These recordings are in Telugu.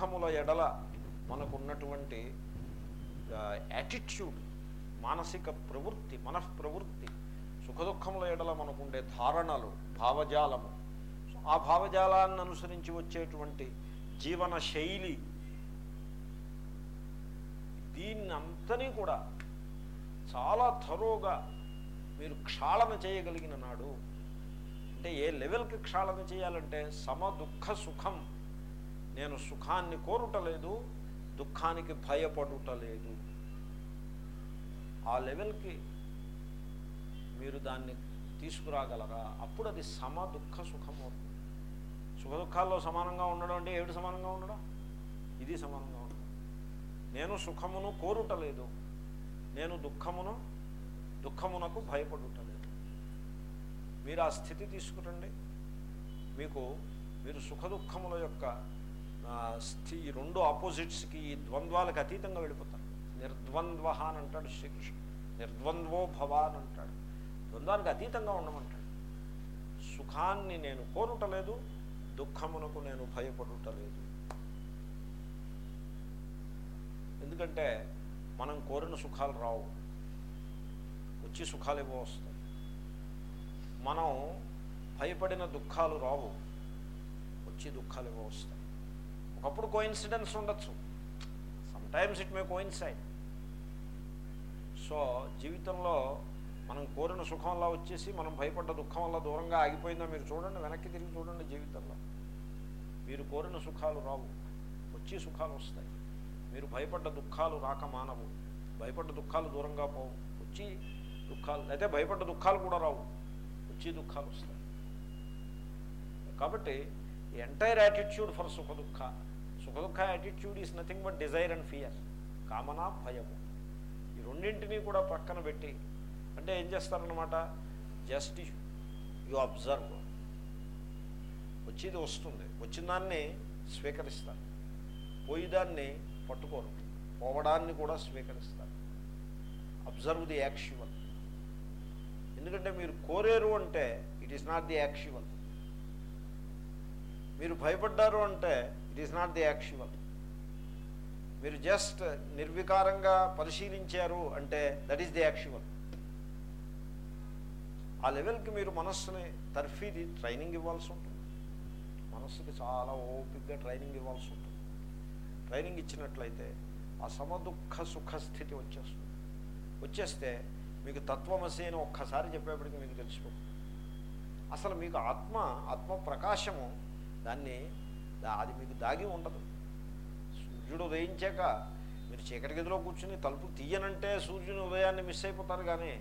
దుఃఖముల ఎడల మనకున్నటువంటి యాటిట్యూడ్ మానసిక ప్రవృత్తి మనఃప్రవృత్తి సుఖదుఖముల ఎడల మనకుండే ధారణలు భావజాలము. ఆ భావజాలాన్ని అనుసరించి వచ్చేటువంటి జీవన శైలి దీన్నంతని కూడా చాలా థరోగా మీరు క్షాళన చేయగలిగిన నాడు అంటే ఏ లెవెల్కి క్షాళన చేయాలంటే సమ దుఃఖ సుఖం నేను సుఖాన్ని కోరుటలేదు దుఃఖానికి భయపడుటలేదు. ఆ లెవెల్కి మీరు దాన్ని తీసుకురాగలరా? అప్పుడు అది సమ దుఃఖ సుఖం అవుతుంది. సుఖ దుఃఖాల్లో సమానంగా ఉండడం అంటే ఏమిటి సమానంగా ఉండడం? ఇది సమానంగా ఉండడం. నేను సుఖమును కోరుటలేదు. నేను దుఃఖమును దుఃఖమునకు భయపడుటలేదు. మీరు ఆ స్థితి తీసుకురండి. మీకు మీరు సుఖ దుఃఖముల యొక్క స్థి రెండు ఆపోజిట్స్కి ఈ ద్వంద్వాలకు అతీతంగా వెళ్ళిపోతారు. నిర్ద్వంద్వ అని అంటాడు శ్రీకృష్ణుడు. నిర్ద్వంద్వో భవ అని అంటాడు. ద్వంద్వానికి అతీతంగా ఉండమంటాడు. సుఖాన్ని నేను కోరుటలేదు దుఃఖమునకు నేను భయపడుటలేదు. ఎందుకంటే మనం కోరిన సుఖాలు రావు. వచ్చి సుఖాలు ఏవో వస్తాయి. మనం భయపడిన దుఃఖాలు రావు. వచ్చి దుఃఖాలు ఏవో వస్తాయి. ఒకప్పుడు కోయిన్సిడెన్స్ ఉండొచ్చు. Sometimes it may coincide so జీవితంలో మనం కోరిన సుఖంలా వచ్చేసి మనం భయపడ్డ దుఃఖం వల్ల దూరంగా ఆగిపోయిందా మీరు చూడండి వెనక్కి తిరిగి చూడండి జీవితంలో. మీరు కోరిన సుఖాలు రావు. వచ్చి సుఖాలు వస్తాయి. మీరు భయపడ్డ దుఃఖాలు రాక మానవు. భయపడ్డ దుఃఖాలు దూరంగా పోవు. వచ్చి దుఃఖాలు అయితే భయపడ్డ దుఃఖాలు కూడా రావు. వచ్చి దుఃఖాలు వస్తాయి. కాబట్టి ఎంటైర్ యాటిట్యూడ్ ఫర్ సుఖ దుఃఖ. సుఖదుఖ attitude is nothing but desire and fear కామనా భయము. ఈ రెండింటినీ కూడా పక్కన పెట్టి అంటే ఏం చేస్తారనమాట జస్ట్ యు అబ్జర్వ్ వచ్చేది వస్తుంది. వచ్చిన దాన్ని స్వీకరిస్తారు. పోయేదాన్ని పట్టుకోరు. పోవడాన్ని కూడా స్వీకరిస్తారు. అబ్జర్వ్ ది యాక్చువల్ ఎందుకంటే మీరు కోరేరు అంటే it is not the actual మీరు భయపడ్డారు అంటే it is not the actual మీరు జస్ట్ నిర్వికారంగా పరిశీలించారు అంటే దట్ ఈస్ ది యాక్చువల్ ఆ లెవెల్కి మీరు మనస్సుని తర్ఫీది ట్రైనింగ్ ఇవ్వాల్సి ఉంటుంది. మనస్సుకి చాలా ఓపిక్గా ట్రైనింగ్ ఇవ్వాల్సి ఉంటుంది. ట్రైనింగ్ ఇచ్చినట్లయితే ఆ సమదుఃఖ సుఖ స్థితి వచ్చేస్తుంది. వచ్చేస్తే మీకు తత్వమసి అని ఒక్కసారి చెప్పేప్పటికి మీకు తెలిసిపోతుంది. అసలు మీకు ఆత్మ ఆత్మ ప్రకాశము దాన్ని అది మీకు దాగి ఉండదు. సూర్యుడు ఉదయించాక మీరు చీకటి గదిలో కూర్చుని తలుపు తీయనంటే సూర్యుని ఉదయాన్ని మిస్ అయిపోతారు కానీ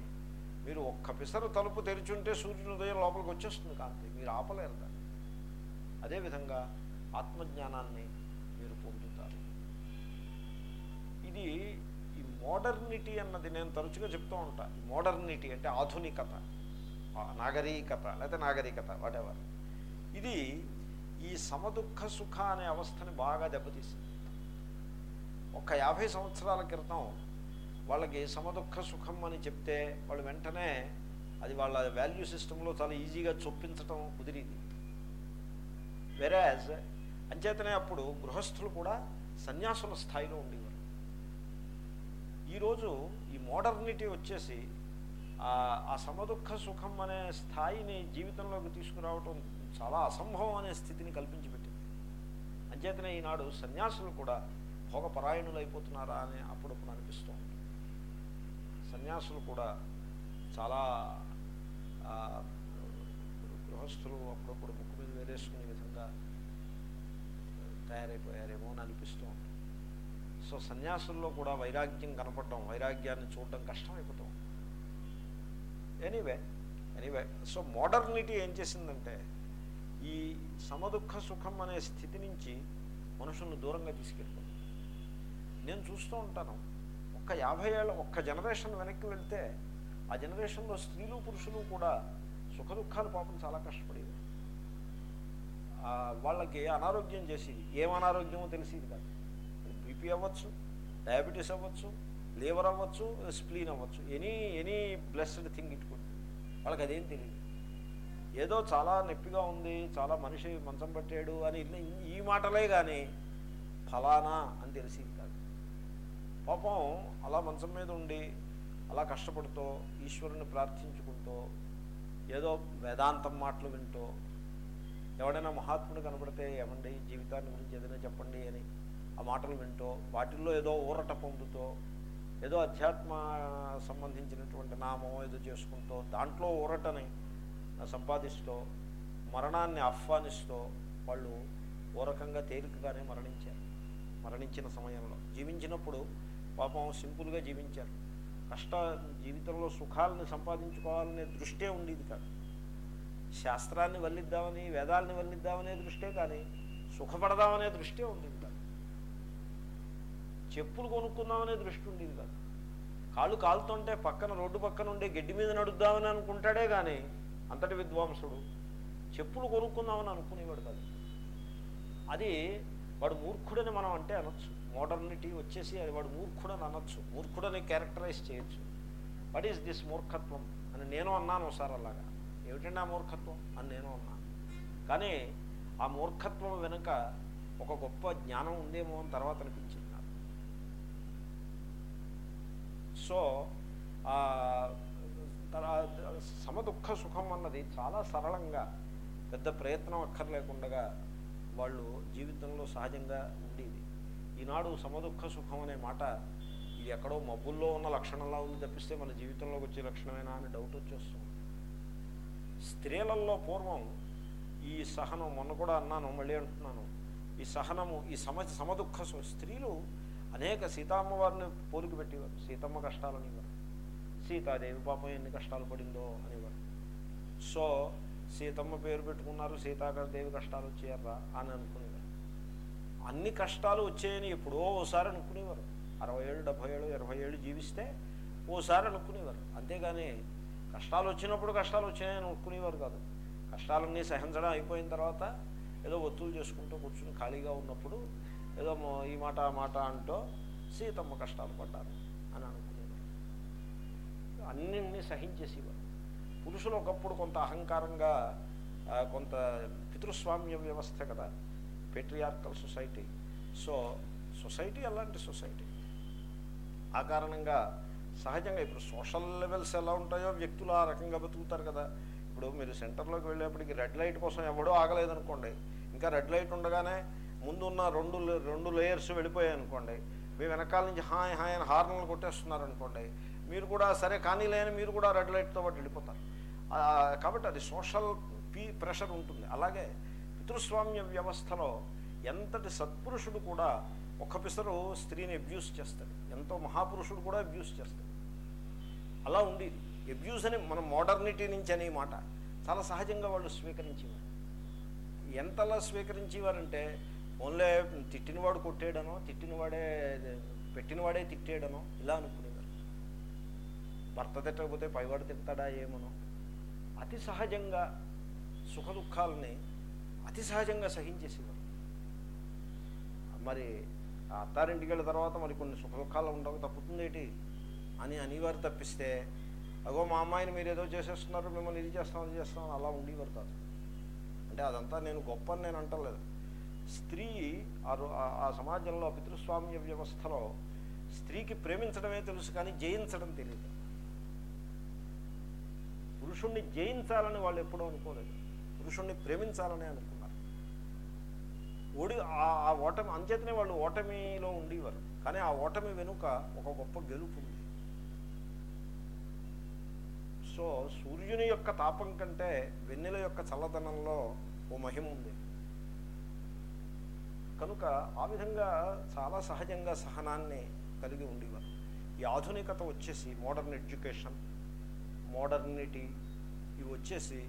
మీరు ఒక్క పిసరు తలుపు తెరిచుంటే సూర్యుని ఉదయం లోపలికి వచ్చేస్తుంది కాంతి మీరు ఆపలేరు దాన్ని. అదేవిధంగా ఆత్మజ్ఞానాన్ని మీరు పొందుతారు. ఇది ఈ మోడర్నిటీ అన్నది నేను తరచుగా చెప్తూ ఉంటా. మోడర్నిటీ అంటే ఆధునికత నాగరికత లేకపోతే నాగరికత వాటెవర్ ఇది ఈ సమదుఃఖ సుఖ అనే అవస్థని బాగా దెబ్బతీసింది. ఒక యాభై సంవత్సరాల క్రితం వాళ్ళకి సమదుఃఖ సుఖం అని చెప్తే వాళ్ళు వెంటనే అది వాళ్ళ వాల్యూ సిస్టంలో చాలా ఈజీగా చొప్పించటం కుదిరింది. వెరాజ్ అంచేతనే అప్పుడు గృహస్థులు కూడా సన్యాసుల స్థాయిలో ఉండేవారు. ఈరోజు ఈ మోడర్నిటీ వచ్చేసి ఆ- ఆ సమదుఃఖ సుఖం అనే స్థాయిని జీవితంలోకి తీసుకురావటం చాలా అసంభవం అనే స్థితిని కల్పించి పెట్టింది అంచేతనే ఈనాడు సన్యాసులు కూడా భోగపరాయణులు అయిపోతున్నారా అని అప్పుడప్పుడు అనిపిస్తూ ఉంటుంది సన్యాసులు కూడా చాలా గృహస్థులు అప్పుడప్పుడు ముక్కు మీద వేరేసుకునే విధంగా తయారైపోయారేమో అని అనిపిస్తూ ఉంటుంది సో సన్యాసుల్లో కూడా వైరాగ్యం కనపడడం వైరాగ్యాన్ని చూడడం కష్టమైపోతూ ఉంటుంది ఎనీవే ఎనీవే సో మోడర్నిటీ ఏం చేసిందంటే ఈ సమదుఃఖ సుఖం అనే స్థితి నుంచి మనుషులను దూరంగా తీసుకెళ్ళిపోతుంది నేను చూస్తూ ఉంటాను ఒక్క యాభై ఏళ్ళ ఒక్క జనరేషన్ వెనక్కి వెళ్తే ఆ జనరేషన్లో స్త్రీలు పురుషులు కూడా సుఖ దుఃఖాలు పాపం చాలా కష్టపడేవి వాళ్ళకి అనారోగ్యం చేసేది ఏం అనారోగ్యమో తెలిసేది కాదు బీపీ అవ్వచ్చు డయాబెటీస్ అవ్వచ్చు లివర్ అవ్వచ్చు స్ప్లీన్ అవ్వచ్చు any any blessed thing it వాళ్ళకి అదేం తెలియదు ఏదో చాలా నొప్పిగా ఉంది చాలా మనిషి మంచం పట్టాడు అని ఈ మాటలే కానీ ఫలానా అని తెలిసింది కాదు. పాపం అలా మంచం మీద ఉండి అలా కష్టపడుతూ ఈశ్వరుని ప్రార్థించుకుంటూ ఏదో వేదాంతం మాటలు వింటూ ఎవడైనా మహాత్ముడు కనబడితే ఏమండి జీవితాన్ని గురించి ఏదైనా చెప్పండి అని ఆ మాటలు వింటూ వాటిల్లో ఏదో ఊరట పొందుతూ ఏదో అధ్యాత్మ సంబంధించినటువంటి నామం ఏదో చేసుకుంటూ దాంట్లో ఊరటని సంపాదిస్తూ మరణాన్ని ఆహ్వానిస్తూ వాళ్ళు ఓ రకంగా తేలికగానే మరణించారు. మరణించిన సమయంలో జీవించినప్పుడు పాపం సింపుల్గా జీవించారు. కష్ట జీవితంలో సుఖాలను సంపాదించుకోవాలనే దృష్టే ఉండేది కాదు. శాస్త్రాన్ని వల్లిద్దామని వేదాలని వల్లిద్దామనే దృష్టే కానీ సుఖపడదామనే దృష్టే ఉండేది కాదు. చెప్పులు కొనుక్కుందామనే దృష్టి ఉండేది కాదు. కాళ్ళు కాలుతుంటే పక్కన రోడ్డు పక్కన ఉండే గడ్డి మీద నడుద్దామని అనుకుంటాడే కానీ అంతటి విద్వాంసుడు. చెప్పులు కొనుక్కుందామని అనుకునేవాడు కాదు. అది వాడు మూర్ఖుడని మనం అంటే అనొచ్చు. మోడర్నిటీ వచ్చేసి అది వాడు మూర్ఖుడని అనొచ్చు. మూర్ఖుడని క్యారెక్టరైజ్ చేయొచ్చు. వాట్ ఈస్ దిస్ మూర్ఖత్వం? అని నేను అన్నాను ఒకసారి అలాగా. ఏమిటండి ఆ మూర్ఖత్వం? అని నేను అన్నాను. కానీ ఆ మూర్ఖత్వం వెనుక ఒక గొప్ప జ్ఞానం ఉందేమో అని తర్వాత అనిపించింది నాకు. సో సమదుఃఖ సుఖం అన్నది చాలా సరళంగా పెద్ద ప్రయత్నం అక్కర్లేకుండా వాళ్ళు జీవితంలో సహజంగా ఉండేది. ఈనాడు సమదుఃఖ సుఖం అనే మాట ఇది ఎక్కడో మబ్బుల్లో ఉన్న లక్షణంలా ఉంది తప్పిస్తే మన జీవితంలోకి వచ్చే లక్షణమేనా అని డౌట్ వచ్చేస్తుంది. స్త్రీలలో పూర్వం ఈ సహనం మొన్న కూడా అన్నాను మళ్ళీ అంటున్నాను ఈ సహనము ఈ సమ సమదుఃఖ సు- స్త్రీలు అనేక సీతమ్మవారిని పోలికి పెట్టేవారు సీతమ్మ కష్టాలని వారు సీతాదేవి పాపం ఎన్ని కష్టాలు పడిందో అనేవారు సో సీతమ్మ పేరు పెట్టుకున్నారు సీతాదేవి కష్టాలు వచ్చేయర్రా అని అనుకునేవారు అన్ని కష్టాలు వచ్చాయని ఎప్పుడో ఓసారి అనుకునేవారు. అరవై ఏళ్ళు డెబ్భై ఏళ్ళు ఇరవై ఏళ్ళు జీవిస్తే ఓసారి అనుకునేవారు. అంతేగాని కష్టాలు వచ్చినప్పుడు కష్టాలు వచ్చాయని అనుకునేవారు కాదు. కష్టాలన్నీ సహించడం అయిపోయిన తర్వాత ఏదో ఒత్తులు చేసుకుంటూ కూర్చుని ఖాళీగా ఉన్నప్పుడు ఏదో ఈ మాట ఆ మాట అంటూ సీతమ్మ కష్టాలు పడ్డారు అని అనుకునేవారు. అన్నింటినీ సహించేసేవారు. పురుషులు ఒకప్పుడు కొంత అహంకారంగా కొంత పితృస్వామ్య వ్యవస్థ కదా పెట్రియార్కల్ సొసైటీ. సో సొసైటీ అలాంటి సొసైటీ. ఆ కారణంగా సహజంగా ఇప్పుడు సోషల్ లెవెల్స్ ఎలా ఉంటాయో వ్యక్తులు ఆ రకంగా బతుకుతారు కదా. ఇప్పుడు మీరు సెంటర్లోకి వెళ్ళేప్పటికి రెడ్ లైట్ కోసం ఎవడో ఆగలేదనుకోండి. ఇంకా రెడ్ లైట్ ఉండగానే ముందున్న రెండు లే- రెండు లేయర్స్ వెళ్ళిపోయాయి అనుకోండి మీ వెనకాల నుంచి హాయ్ హాయ్ అని హార్న్లు కొట్టేస్తున్నారు అనుకోండి మీరు కూడా సరే కానీ లేని మీరు కూడా రెడ్ లైట్తో పాటు వెళ్ళిపోతారు. కాబట్టి అది సోషల్ పీ ప్రెషర్ ఉంటుంది. అలాగే పితృస్వామ్య వ్యవస్థలో ఎంతటి సత్పురుషుడు కూడా ఒక్క పిసరు స్త్రీని అబ్యూస్ చేస్తాడు. ఎంతో మహాపురుషుడు కూడా అబ్యూస్ చేస్తాడు. అలా ఉండేది. అబ్యూస్ అని మనం మోడర్నిటీ నుంచి అనే మాట. చాలా సహజంగా వాళ్ళు స్వీకరించేవారు. ఎంతలా స్వీకరించేవారంటే ఓన్లే తిట్టినవాడు కొట్టేయడనో తిట్టినవాడే పెట్టినవాడే తిట్టేయడనో ఇలా అనుకునేది భర్త తిట్టకపోతే పైవాడు తింటాడా ఏమనో. అతి సహజంగా సుఖ దుఃఖాలని అతి సహజంగా సహించేసేవారు మరి అత్తారింటికి వెళ్ళిన తర్వాత మరి కొన్ని సుఖ దుఃఖాలు ఉండవు తప్పుతుందేటి అని అనేవారు తప్పిస్తే అగో మా అమ్మాయిని మీరు ఏదో చేసేస్తున్నారు మిమ్మల్ని ఇది చేస్తాం అది చేస్తాం అలా ఉండేవారు కాదు. అంటే అదంతా నేను గొప్ప అని నేను అంటలేదు. స్త్రీ ఆ రో- ఆ- ఆ సమాజంలో పితృస్వామ్య వ్యవస్థలో స్త్రీకి ప్రేమించడమే తెలుసు కానీ జయించడం తెలియదు. పురుషుణ్ణి జయించాలని వాళ్ళు ఎప్పుడూ అనుకోలేదు. పురుషుణ్ణి ప్రేమించాలని అనుకున్నారు. ఓడి ఆ- ఆ ఓటమి అంచేతనే వాళ్ళు ఓటమిలో ఉండేవారు. కానీ ఆ ఓటమి వెనుక ఒక గొప్ప గెలుపు ఉంది. సో సూర్యుని యొక్క తాపం కంటే వెన్నెల యొక్క చల్లదనంలో ఓ మహిమ ఉంది. కనుక ఆ విధంగా చాలా సహజంగా సహనాన్ని కలిగి ఉండేవారు. ఈ ఆధునికత వచ్చేసి మోడర్న్ ఎడ్యుకేషన్ మోడర్నిటీ ఇవి వచ్చేసి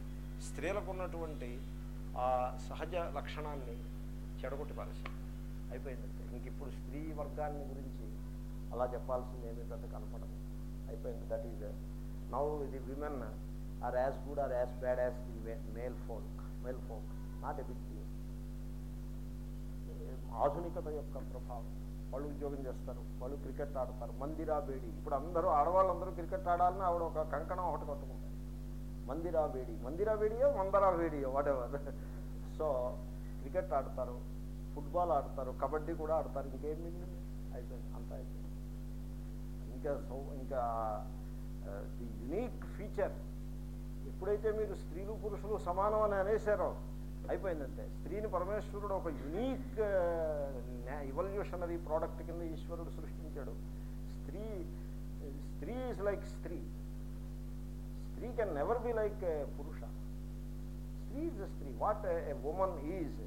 స్త్రీలకు ఉన్నటువంటి ఆ సహజ లక్షణాన్ని చెడగొట్టి పారేశారు అయిపోయిందంటే ఇంక ఇప్పుడు స్త్రీ వర్గాన్ని గురించి అలా చెప్పాల్సింది ఏమీ పెద్ద కనపడదు. అయిపోయింది. That is now the women are as good are as bad as the male folk male folk not a big ఆధునికత యొక్క ప్రభావం. వాళ్ళు ఉద్యోగం చేస్తారు వాళ్ళు క్రికెట్ ఆడతారు మందిరా బేడి. ఇప్పుడు అందరూ ఆడవాళ్ళందరూ క్రికెట్ ఆడాలని ఆవిడ ఒక కంకణం ఒకటి కట్టుకుంటారు మందిరా వేడి మందిరా వేడియో మందరా వేడియో వాటెవర్ ఎవర్ సో క్రికెట్ ఆడతారు ఫుట్బాల్ ఆడతారు కబడ్డీ కూడా ఆడతారు ఇంకేం మిగిలింది అయిపోయింది అంతా అయిపోయింది. ఇంకా సౌ ఇంకా ది యునీక్ ఫీచర్ ఎప్పుడైతే మీరు స్త్రీలు పురుషులు సమానం అని అనేసారో అయిపోయిందంటే స్త్రీని పరమేశ్వరుడు ఒక యునీక్ ఇవల్యూషనరీ ప్రోడక్ట్ కింద ఈశ్వరుడు సృష్టించాడు. స్త్రీ స్త్రీ ఈజ్ లైక్ స్త్రీ. స్త్రీ కెన్ నెవర్ బి లైక్ పురుష. స్త్రీ ఈజ్ స్త్రీ. What a woman is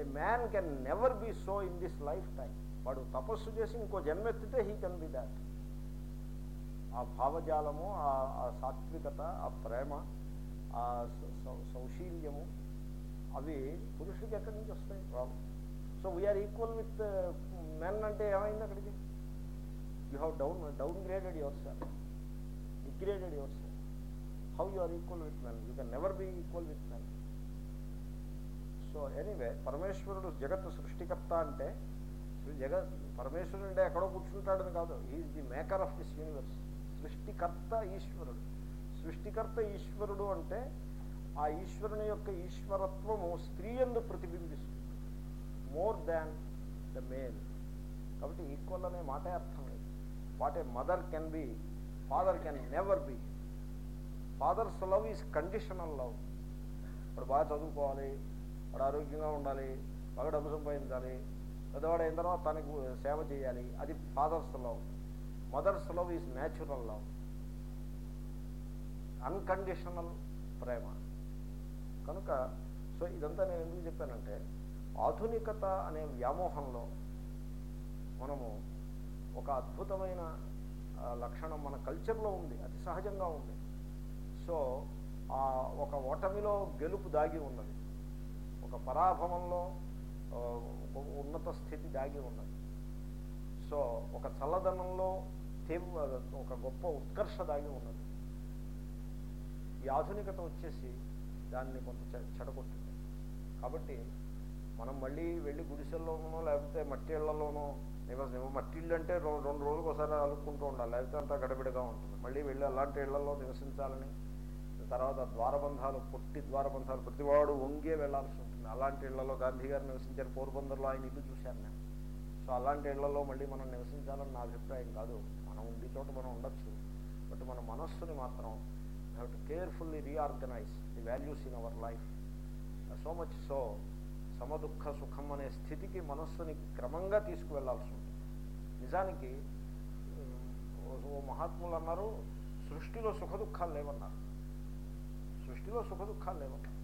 a man can never be so in this lifetime వాడు తపస్సు చేసి ఇంకో జన్మెత్తితే హీ కెన్ బి దాట్ ఆ భావజాలము ఆ ఆ సాత్వికత ఆ ప్రేమ ఆ సౌశీల్యము అవి పురుషుడికి ఎక్కడి నుంచి వస్తాయి? Problem so we are equal with men అంటే ఏమైంది అక్కడికి? You have down downgraded yourself degraded yourself how you are equal with men you can never be equal with men so anyway పరమేశ్వరుడు జగత్తు సృష్టికర్త అంటే జగత్ పరమేశ్వరుడు అంటే ఎక్కడో కూర్చుంటాడని కాదు. Is the maker of this universe సృష్టికర్త ఈశ్వరుడు. సృష్టికర్త ఈశ్వరుడు అంటే ఆ ఈశ్వరుని యొక్క ఈశ్వరత్వము స్త్రీ ఎందు ప్రతిబింబిస్తుంది. మోర్ దాన్ ద మేల్ కాబట్టి ఈక్వల్ అనే మాటే అర్థం లేదు. What a mother can be father can never be father's love is conditional love వాడు బాగా చదువుకోవాలి వాడు ఆరోగ్యంగా ఉండాలి బాగా డబ్బు సంపాదించాలి పెద్దవాడు అయిన తర్వాత తనకు సేవ చేయాలి అది father's love mother's love is natural love unconditional ప్రేమ. కనుక సో ఇదంతా నేను ఎందుకు చెప్పానంటే ఆధునికత అనే వ్యామోహంలో మనము ఒక అద్భుతమైన లక్షణం మన కల్చర్లో ఉంది అతి సహజంగా ఉంది. సో ఆ ఒక ఓటమిలో గెలుపు దాగి ఉన్నది. ఒక పరాభవంలో ఒక ఉన్నత స్థితి దాగి ఉన్నది. సో ఒక చల్లదనంలో తీవ్ర ఒక గొప్ప ఉత్కర్ష దాగి ఉన్నది. ఈ ఆధునికత వచ్చేసి దాన్ని కొంత చె- చెడగొట్టింది. కాబట్టి మనం మళ్ళీ వెళ్ళి గుడిసెల్లోనో లేకపోతే మట్టి ఇళ్ళలోనో నివస మట్టి ఇళ్ళు అంటే రెండు రోజులకు ఒకసారి అలుక్కుంటూ ఉండాలి. లేకపోతే అంతా గడబిడగా ఉంటుంది. మళ్ళీ వెళ్ళి అలాంటి ఇళ్ళలో నివసించాలని తర్వాత ద్వారబంధాలు పొట్టి ద్వారబంధాలు ప్రతివాడు వంగే వెళ్ళాల్సి ఉంటుంది. అలాంటి ఇళ్ళలో గాంధీ గారు నివసించారు. పోర్బందర్లో ఆయన ఇల్లు చూశాను నేను. సో అలాంటి ఇళ్ళలో మళ్ళీ మనం నివసించాలని నా అభిప్రాయం కాదు. మనం ఉండే చోట మనం ఉండొచ్చు. బట్ మన మనస్సుని మాత్రం have to carefully reorganize the values in our life so much so సమదుఃఖ సుఖం అనే స్థితికి మనస్సుని క్రమంగా తీసుకువెళ్ళాల్సి ఉంటుంది. నిజానికి ఓ- ఓ మహాత్ములు అన్నారు సృష్టిలో సుఖ దుఃఖాలు లేవన్నారు. సృష్టిలో సుఖ దుఃఖాలు లేవన్నారు.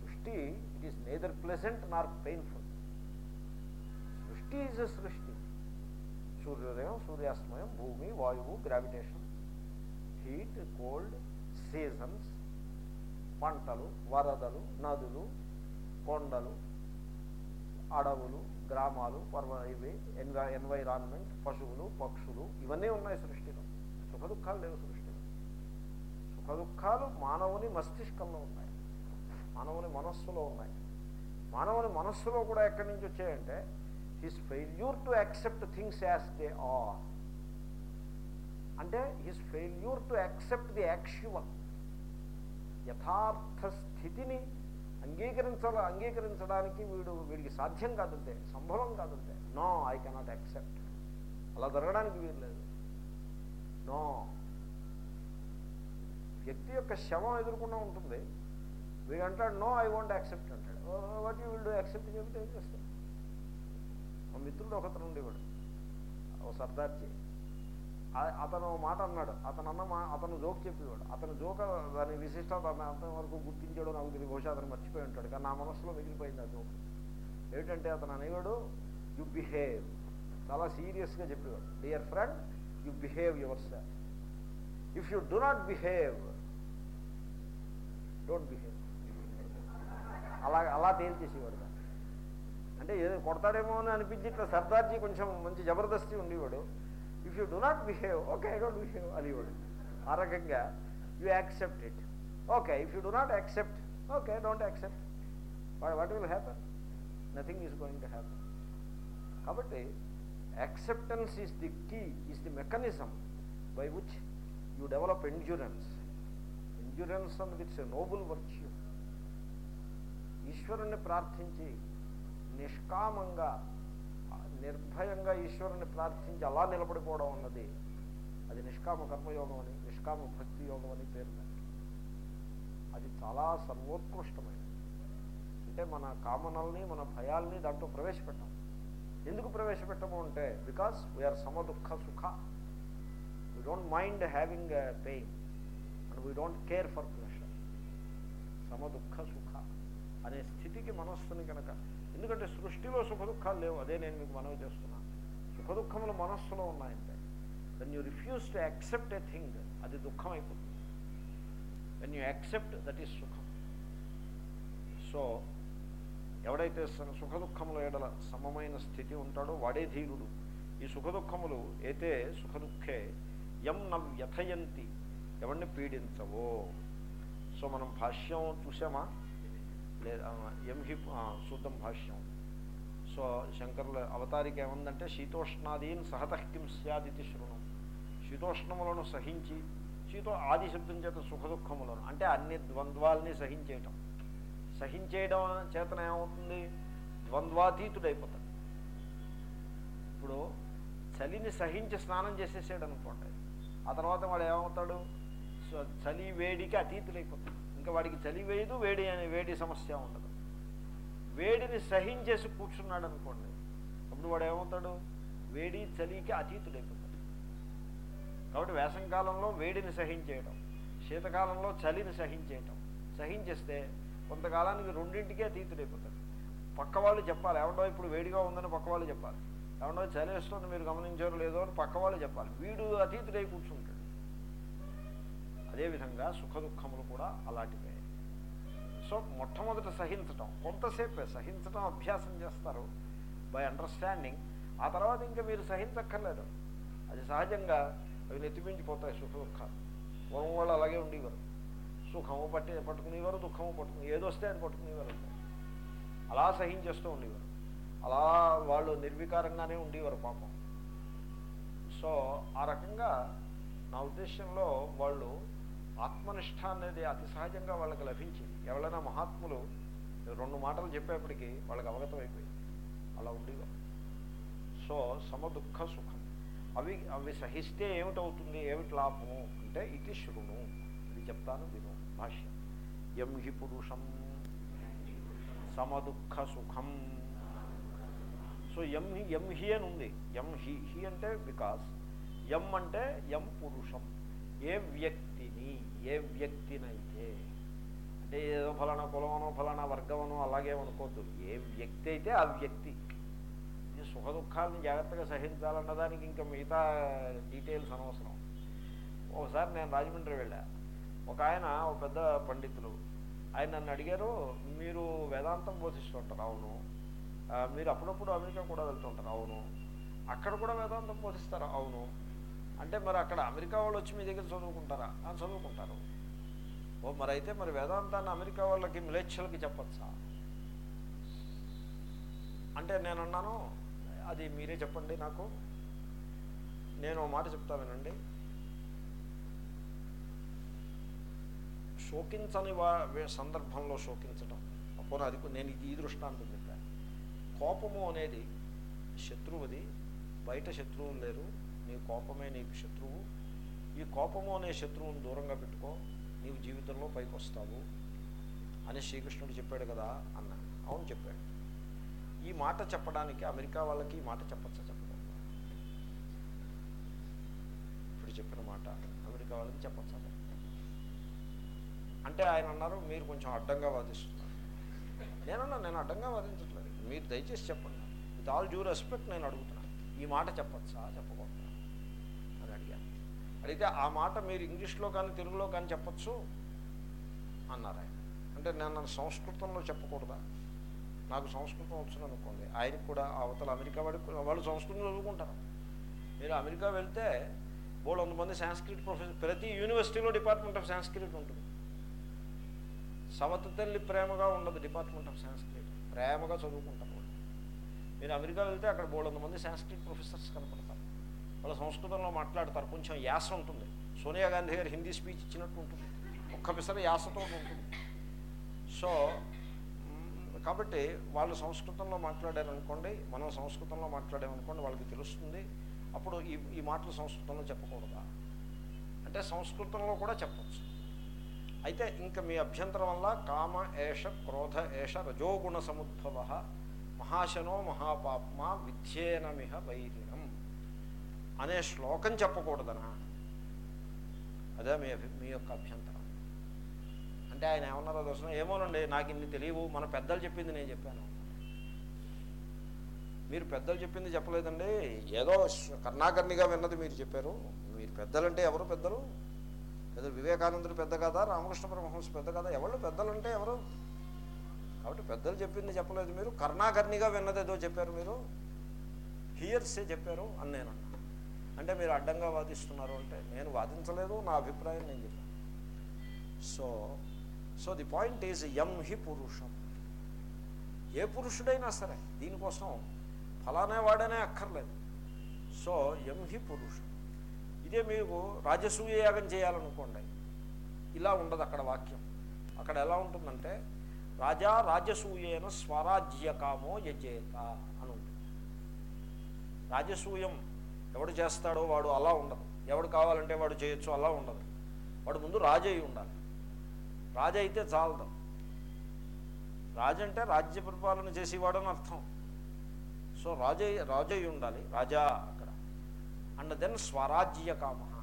సృష్టి it is neither pleasant nor painful సృష్టి ఈజ్ సృష్టి. సూర్యోదయం సూర్యాస్తమయం భూమి వాయువు గ్రావిటేషన్ హీట్ కోల్డ్ సీజన్స్ పంటలు వరదలు నదులు కొండలు అడవులు గ్రామాలు పర్వ ఇవి ఎన్వై ఎన్వైరాన్మెంట్ పశువులు పక్షులు ఇవన్నీ ఉన్నాయి సృష్టిలో. సుఖ దుఃఖాలు లేవు సృష్టిలో. సుఖ దుఃఖాలు మానవుని మస్తిష్కంలో ఉన్నాయి. మానవుని మనస్సులో ఉన్నాయి. మానవుని మనస్సులో కూడా ఎక్కడి నుంచి వచ్చాయంటే his failure to accept things as they are అంటే his failure to accept the actual యథార్థ స్థితిని అంగీకరించాల అంగీకరించడానికి వీడు వీడికి సాధ్యం కాదుతే సంభవం కాదుతే. నో ఐ కెనాట్ యాక్సెప్ట్ అలా జరగడానికి వీలు లేదు. నో వ్యక్తి యొక్క శవం ఎదుర్కొన్నా ఉంటుంది. వీడు అంటాడు నో ఐ వాంట్ యాక్సెప్ట్ అంటాడు. వాట్ యూ యాక్సెప్ట్ చెబితే ఏం చేస్తాడు మా మిత్రుడు ఒకతను ఉండేవాడు. ఓ సర్దార్జీ అతను ఓ మాట అన్నాడు. అతను అన్న మా అతను జోక్ చెప్పేవాడు. అతను జోక దాని విశిష్టత అతను అంతవరకు గుర్తించాడు నాకు తెలియదు. బహుశా అతను మర్చిపోయి ఉంటాడు. కానీ నా మనసులో మిగిలిపోయింది ఆ జోక్. ఏమిటంటే అతను అనేవాడు యు బిహేవ్ చాలా సీరియస్గా చెప్పేవాడు. Dear friend you behave yourself if you do not behave don't behave అలా అలా తేల్చేసేవాడు అంటే ఏదో కొడతాడేమో అని అనిపించి ఇట్లా సర్దార్జీ కొంచెం మంచి జబర్దస్తి ఉండేవాడు. If you do not behave okay I don't behave అనేవాడు ఆ రకంగా you accept it okay if you do not accept okay don't accept what will happen nothing is going to happen కాబట్టి acceptance is the key is the mechanism by which you develop endurance endurance అన్నది ఇట్స్ ఎ నోబుల్ వర్చ్యూ ఈ ఈశ్వరుణ్ణి ప్రార్థించి నిష్కామంగా నిర్భయంగా ఈశ్వరుని ప్రార్థించి అలా నిలబడిపోవడం అన్నది అది నిష్కామ కర్మయోగం అని నిష్కామ భక్తి యోగం అని పేరు అది చాలా సర్వోత్కృష్టమైనది. అంటే మన కామనల్ని మన భయాల్ని దాంట్లో ప్రవేశపెట్టాం. ఎందుకు ప్రవేశపెట్టము అంటే బికాస్ వీఆర్ సమ దుఃఖ సుఖ. We don't mind having pain and we don't care for pressure సమ దుఃఖ సుఖ అనే స్థితికి మనస్సుని కనుక ఎందుకంటే సృష్టిలో సుఖ దుఃఖాలు లేవు. అదే నేను మీకు మనవి చేస్తున్నాను సుఖ దుఃఖములు మనస్సులో ఉన్నాయంటే when you refuse to accept a thing అది దుఃఖం అయిపోతుంది when you accept that is సుఖం. సో ఎవడైతే స- సుఖ దుఃఖముల ఎడల సమమైన స్థితి ఉంటాడో వాడే ధీరుడు. ఈ సుఖ దుఃఖములు అయితే సుఖ దుఃఖే ఎం న వ్యథయంతి ఎవరిని పీడించవో. సో మనం భాష్యం చూసామా లేదా ఎం హి శుద్ధం భాష్యం. సో శంకరుల అవతారిక ఏముందంటే శీతోష్ణాదీన్ సహతః కిం స్యాదితి శృణం. శీతోష్ణములను సహించి శీతో ఆది శబ్దం చేత సుఖ దుఃఖములను అంటే అన్ని ద్వంద్వాల్ని సహించేయటం. సహించేయడం చేతన ఏమవుతుంది? ద్వంద్వాతీతుడైపోతాడు. ఇప్పుడు చలిని సహించి స్నానం చేసేసాడు అనుకోండి ఆ తర్వాత వాడు ఏమవుతాడు? సో చలి వేడికి అతీతుడైపోతాడు ఇంకా వాడికి చలి వేయదు వేడి అనే వేడి సమస్య ఉండదు. వేడిని సహించేసి కూర్చున్నాడు అనుకోండి అప్పుడు వాడు ఏమవుతాడు? వేడి చలికి అతీతుడైపోతాడు. కాబట్టి వేసంకాలంలో వేడిని సహించేయటం శీతకాలంలో చలిని సహించేయటం సహించేస్తే కొంతకాలానికి రెండింటికే అతీతుడైపోతాడు. పక్క వాళ్ళు చెప్పాలి ఏమండో ఇప్పుడు వేడిగా ఉందని పక్క వాళ్ళు చెప్పాలి. ఏమండో చలి వేస్తుంది మీరు గమనించారు లేదో అని పక్క వాళ్ళు చెప్పాలి. వీడు అతీతుడై కూర్చుంటాడు. అదేవిధంగా సుఖ దుఃఖములు కూడా అలాంటివే. సో మొట్టమొదట సహించటం కొంతసేపే సహించటం అభ్యాసం చేస్తారు. బై అండర్స్టాండింగ్ ఆ తర్వాత ఇంకా మీరు సహించక్కర్లేదు. అది సహజంగా అవి నెత్తిమించిపోతాయి సుఖ దుఃఖాలు. పూర్వం వాళ్ళు అలాగే ఉండేవారు. సుఖము పట్టి పట్టుకునేవారు దుఃఖము పట్టుకుని ఏదొస్తే అది పట్టుకునేవారు. అలా సహించేస్తూ ఉండేవారు. అలా వాళ్ళు నిర్వికారంగానే ఉండేవారు పాపం. సో ఆ రకంగా నా ఉద్దేశంలో వాళ్ళు ఆత్మనిష్ట అనేది అతి సహజంగా వాళ్ళకి లభించింది. ఎవరైనా మహాత్ములు రెండు మాటలు చెప్పేప్పటికీ వాళ్ళకి అవగతం అయిపోయింది. అలా ఉండేవారు సో సమదుఃఖ సుఖం. అవి అవి సహిస్తే ఏమిటవుతుంది? ఏమిటి లాభము? అంటే ఇది శృణు. ఇది చెప్తాను విను. భాష్యం. ఎం హి పురుషం? సమదుఃఖ సుఖం. సో ఎం హి ఎం హి అని ఉంది. ఎం హి హి అంటే బికాస్ ఎం అంటే ఎం పురుషం. ఏ వ్యక్తి ఏ వ్యక్తినైతే అంటే ఏదో ఫలానా కులమనో ఫలానా వర్గమనో అలాగే అనుకోద్దు. ఏ వ్యక్తి అయితే ఆ వ్యక్తి ఈ సుఖ దుఃఖాలను జాగ్రత్తగా సహించాలన్న దానికి ఇంకా మిగతా డీటెయిల్స్ అనవసరం. ఒకసారి నేను రాజమండ్రి వెళ్ళా. ఒక ఆయన ఒక పెద్ద పండితులు ఆయన నన్ను అడిగారు మీరు వేదాంతం బోధిస్తుంటారు. అవును. మీరు అప్పుడప్పుడు అమెరికా కూడా వెళ్తుంటారు. అవును. అక్కడ కూడా వేదాంతం బోధిస్తారు? అవును. అంటే మరి అక్కడ అమెరికా వాళ్ళు వచ్చి మీ దగ్గర చదువుకుంటారా? అని చదువుకుంటారు. ఓ మరి అయితే మరి వేదాంతాన్ని అమెరికా వాళ్ళకి మిలేచ్ఛలకి చెప్పచ్చా? అంటే నేను అన్నాను అది మీరే చెప్పండి నాకు. నేను ఓ మాట చెప్తా వినండి. శోకించని వా వే- సందర్భంలో శోకించడం అప్పుడు అది నేను ఈ దృష్టాంతం చెప్పాను కోపము అనేది శత్రువుది బయట శత్రువులు లేరు. నీ కోపమే నీకు శత్రువు. ఈ కోపము అనే శత్రువుని దూరంగా పెట్టుకో. నీవు జీవితంలో పైకి వస్తావు అని శ్రీకృష్ణుడు చెప్పాడు కదా అన్న. అవును చెప్పాడు. ఈ మాట చెప్పడానికి అమెరికా వాళ్ళకి ఈ మాట చెప్పచ్చా చెప్పకూడదు? ఇప్పుడు చెప్పిన మాట అమెరికా వాళ్ళకి చెప్పచ్చా అంటే ఆయన అన్నారు మీరు కొంచెం అడ్డంగా వాదిస్తున్నారు. నేనన్నా నేను అడ్డంగా వాదించట్లేదు. మీరు దయచేసి చెప్పండి. విత్ ఆల్ డ్యూ రెస్పెక్ట్ నేను అడుగుతున్నాను ఈ మాట చెప్పచ్చా చెప్పకూడదు? అయితే ఆ మాట మీరు ఇంగ్లీష్లో కానీ తెలుగులో కానీ చెప్పచ్చు? అన్నారు ఆయన. అంటే నేను సంస్కృతంలో చెప్పకూడదా? నాకు సంస్కృతం వచ్చింది అనుకోండి. ఆయనకు కూడా అవతల అమెరికా వాడికి వాళ్ళు సంస్కృతం చదువుకుంటారు. మీరు అమెరికా వెళ్తే బోళ్ళు వంద మంది సాంస్క్రిట్ ప్రొఫెసర్ ప్రతి యూనివర్సిటీలో డిపార్ట్మెంట్ ఆఫ్ సాంస్క్రిట్ ఉంటుంది. సవత తల్లి ప్రేమగా ఉండదు డిపార్ట్మెంట్ ఆఫ్ సాంస్క్రిట్. ప్రేమగా చదువుకుంటారు మీరు అమెరికా వెళ్తే అక్కడ బోళ్ళంత మంది సాంస్క్రిట్ ప్రొఫెసర్స్ కనపడతారు. వాళ్ళు సంస్కృతంలో మాట్లాడతారు. కొంచెం యాస ఉంటుంది. సోనియా గాంధీ గారు హిందీ స్పీచ్ ఇచ్చినట్టు ఉంటుంది. ఒక్క పిసర యాసతో ఉంటుంది. సో కాబట్టి వాళ్ళు సంస్కృతంలో మాట్లాడారనుకోండి మనం సంస్కృతంలో మాట్లాడామనుకోండి వాళ్ళకి తెలుస్తుంది. అప్పుడు ఈ ఈ మాటలు సంస్కృతంలో చెప్పకూడదా? అంటే సంస్కృతంలో కూడా చెప్పచ్చు. అయితే ఇంకా మీ అభ్యంతరం వల్ల కామ ఏష క్రోధ ఏష రజోగుణ సముద్భవ మహాశనో మహాపాప్మ విధ్యేనమిహ వైరిణం అనే శ్లోకం చెప్పకూడదనా? అదే మీ అభి మీ యొక్క అభ్యంతరం. అంటే ఆయన ఏమన్నారో దర్శనం? ఏమోనండి నాకు ఇన్ని తెలియవు. మన పెద్దలు చెప్పింది నేను చెప్పాను. మీరు పెద్దలు చెప్పింది చెప్పలేదండి. ఏదో కర్ణాకర్ణిగా విన్నది మీరు చెప్పారు. మీరు పెద్దలంటే ఎవరు పెద్దలు? పెద్దలు వివేకానందుడు పెద్ద కదా? రామకృష్ణ పరమహంస పెద్ద కదా? ఎవరు పెద్దలంటే ఎవరు? కాబట్టి పెద్దలు చెప్పింది చెప్పలేదు మీరు. కర్ణాకర్ణిగా విన్నది ఏదో చెప్పారు మీరు. హియర్సే చెప్పారు? అని నేను అన్నా. అంటే మీరు అడ్డంగా వాదిస్తున్నారు అంటే నేను వాదించలేదు నా అభిప్రాయం నేను చెప్పాను. So so the point is um he పురుషం ఏ పురుషుడైనా సరే దీనికోసం ఫలానే వాడనే అక్కర్లేదు. సో ఎం హి పురుషం ఇదే మీకు రాజసూయ యాగం చేయాలనుకోండి. ఇలా ఉండదు అక్కడ వాక్యం. అక్కడ ఎలా ఉంటుందంటే రాజా రాజసూయేన స్వరాజ్యకామో యజేత అని ఉంటుంది. రాజసూయం ఎవడు చేస్తాడో వాడు అలా ఉండదు. ఎవడు కావాలంటే వాడు చేయొచ్చు అలా ఉండదు. వాడు ముందు రాజు అయి ఉండాలి. రాజు అయితే చాలదు. రాజు అంటే రాజ్య పరిపాలన చేసేవాడని అర్థం. సో రాజు రాజు అయి ఉండాలి రాజా అక్కడ. అండ్ దెన్ స్వరాజ్య కామ.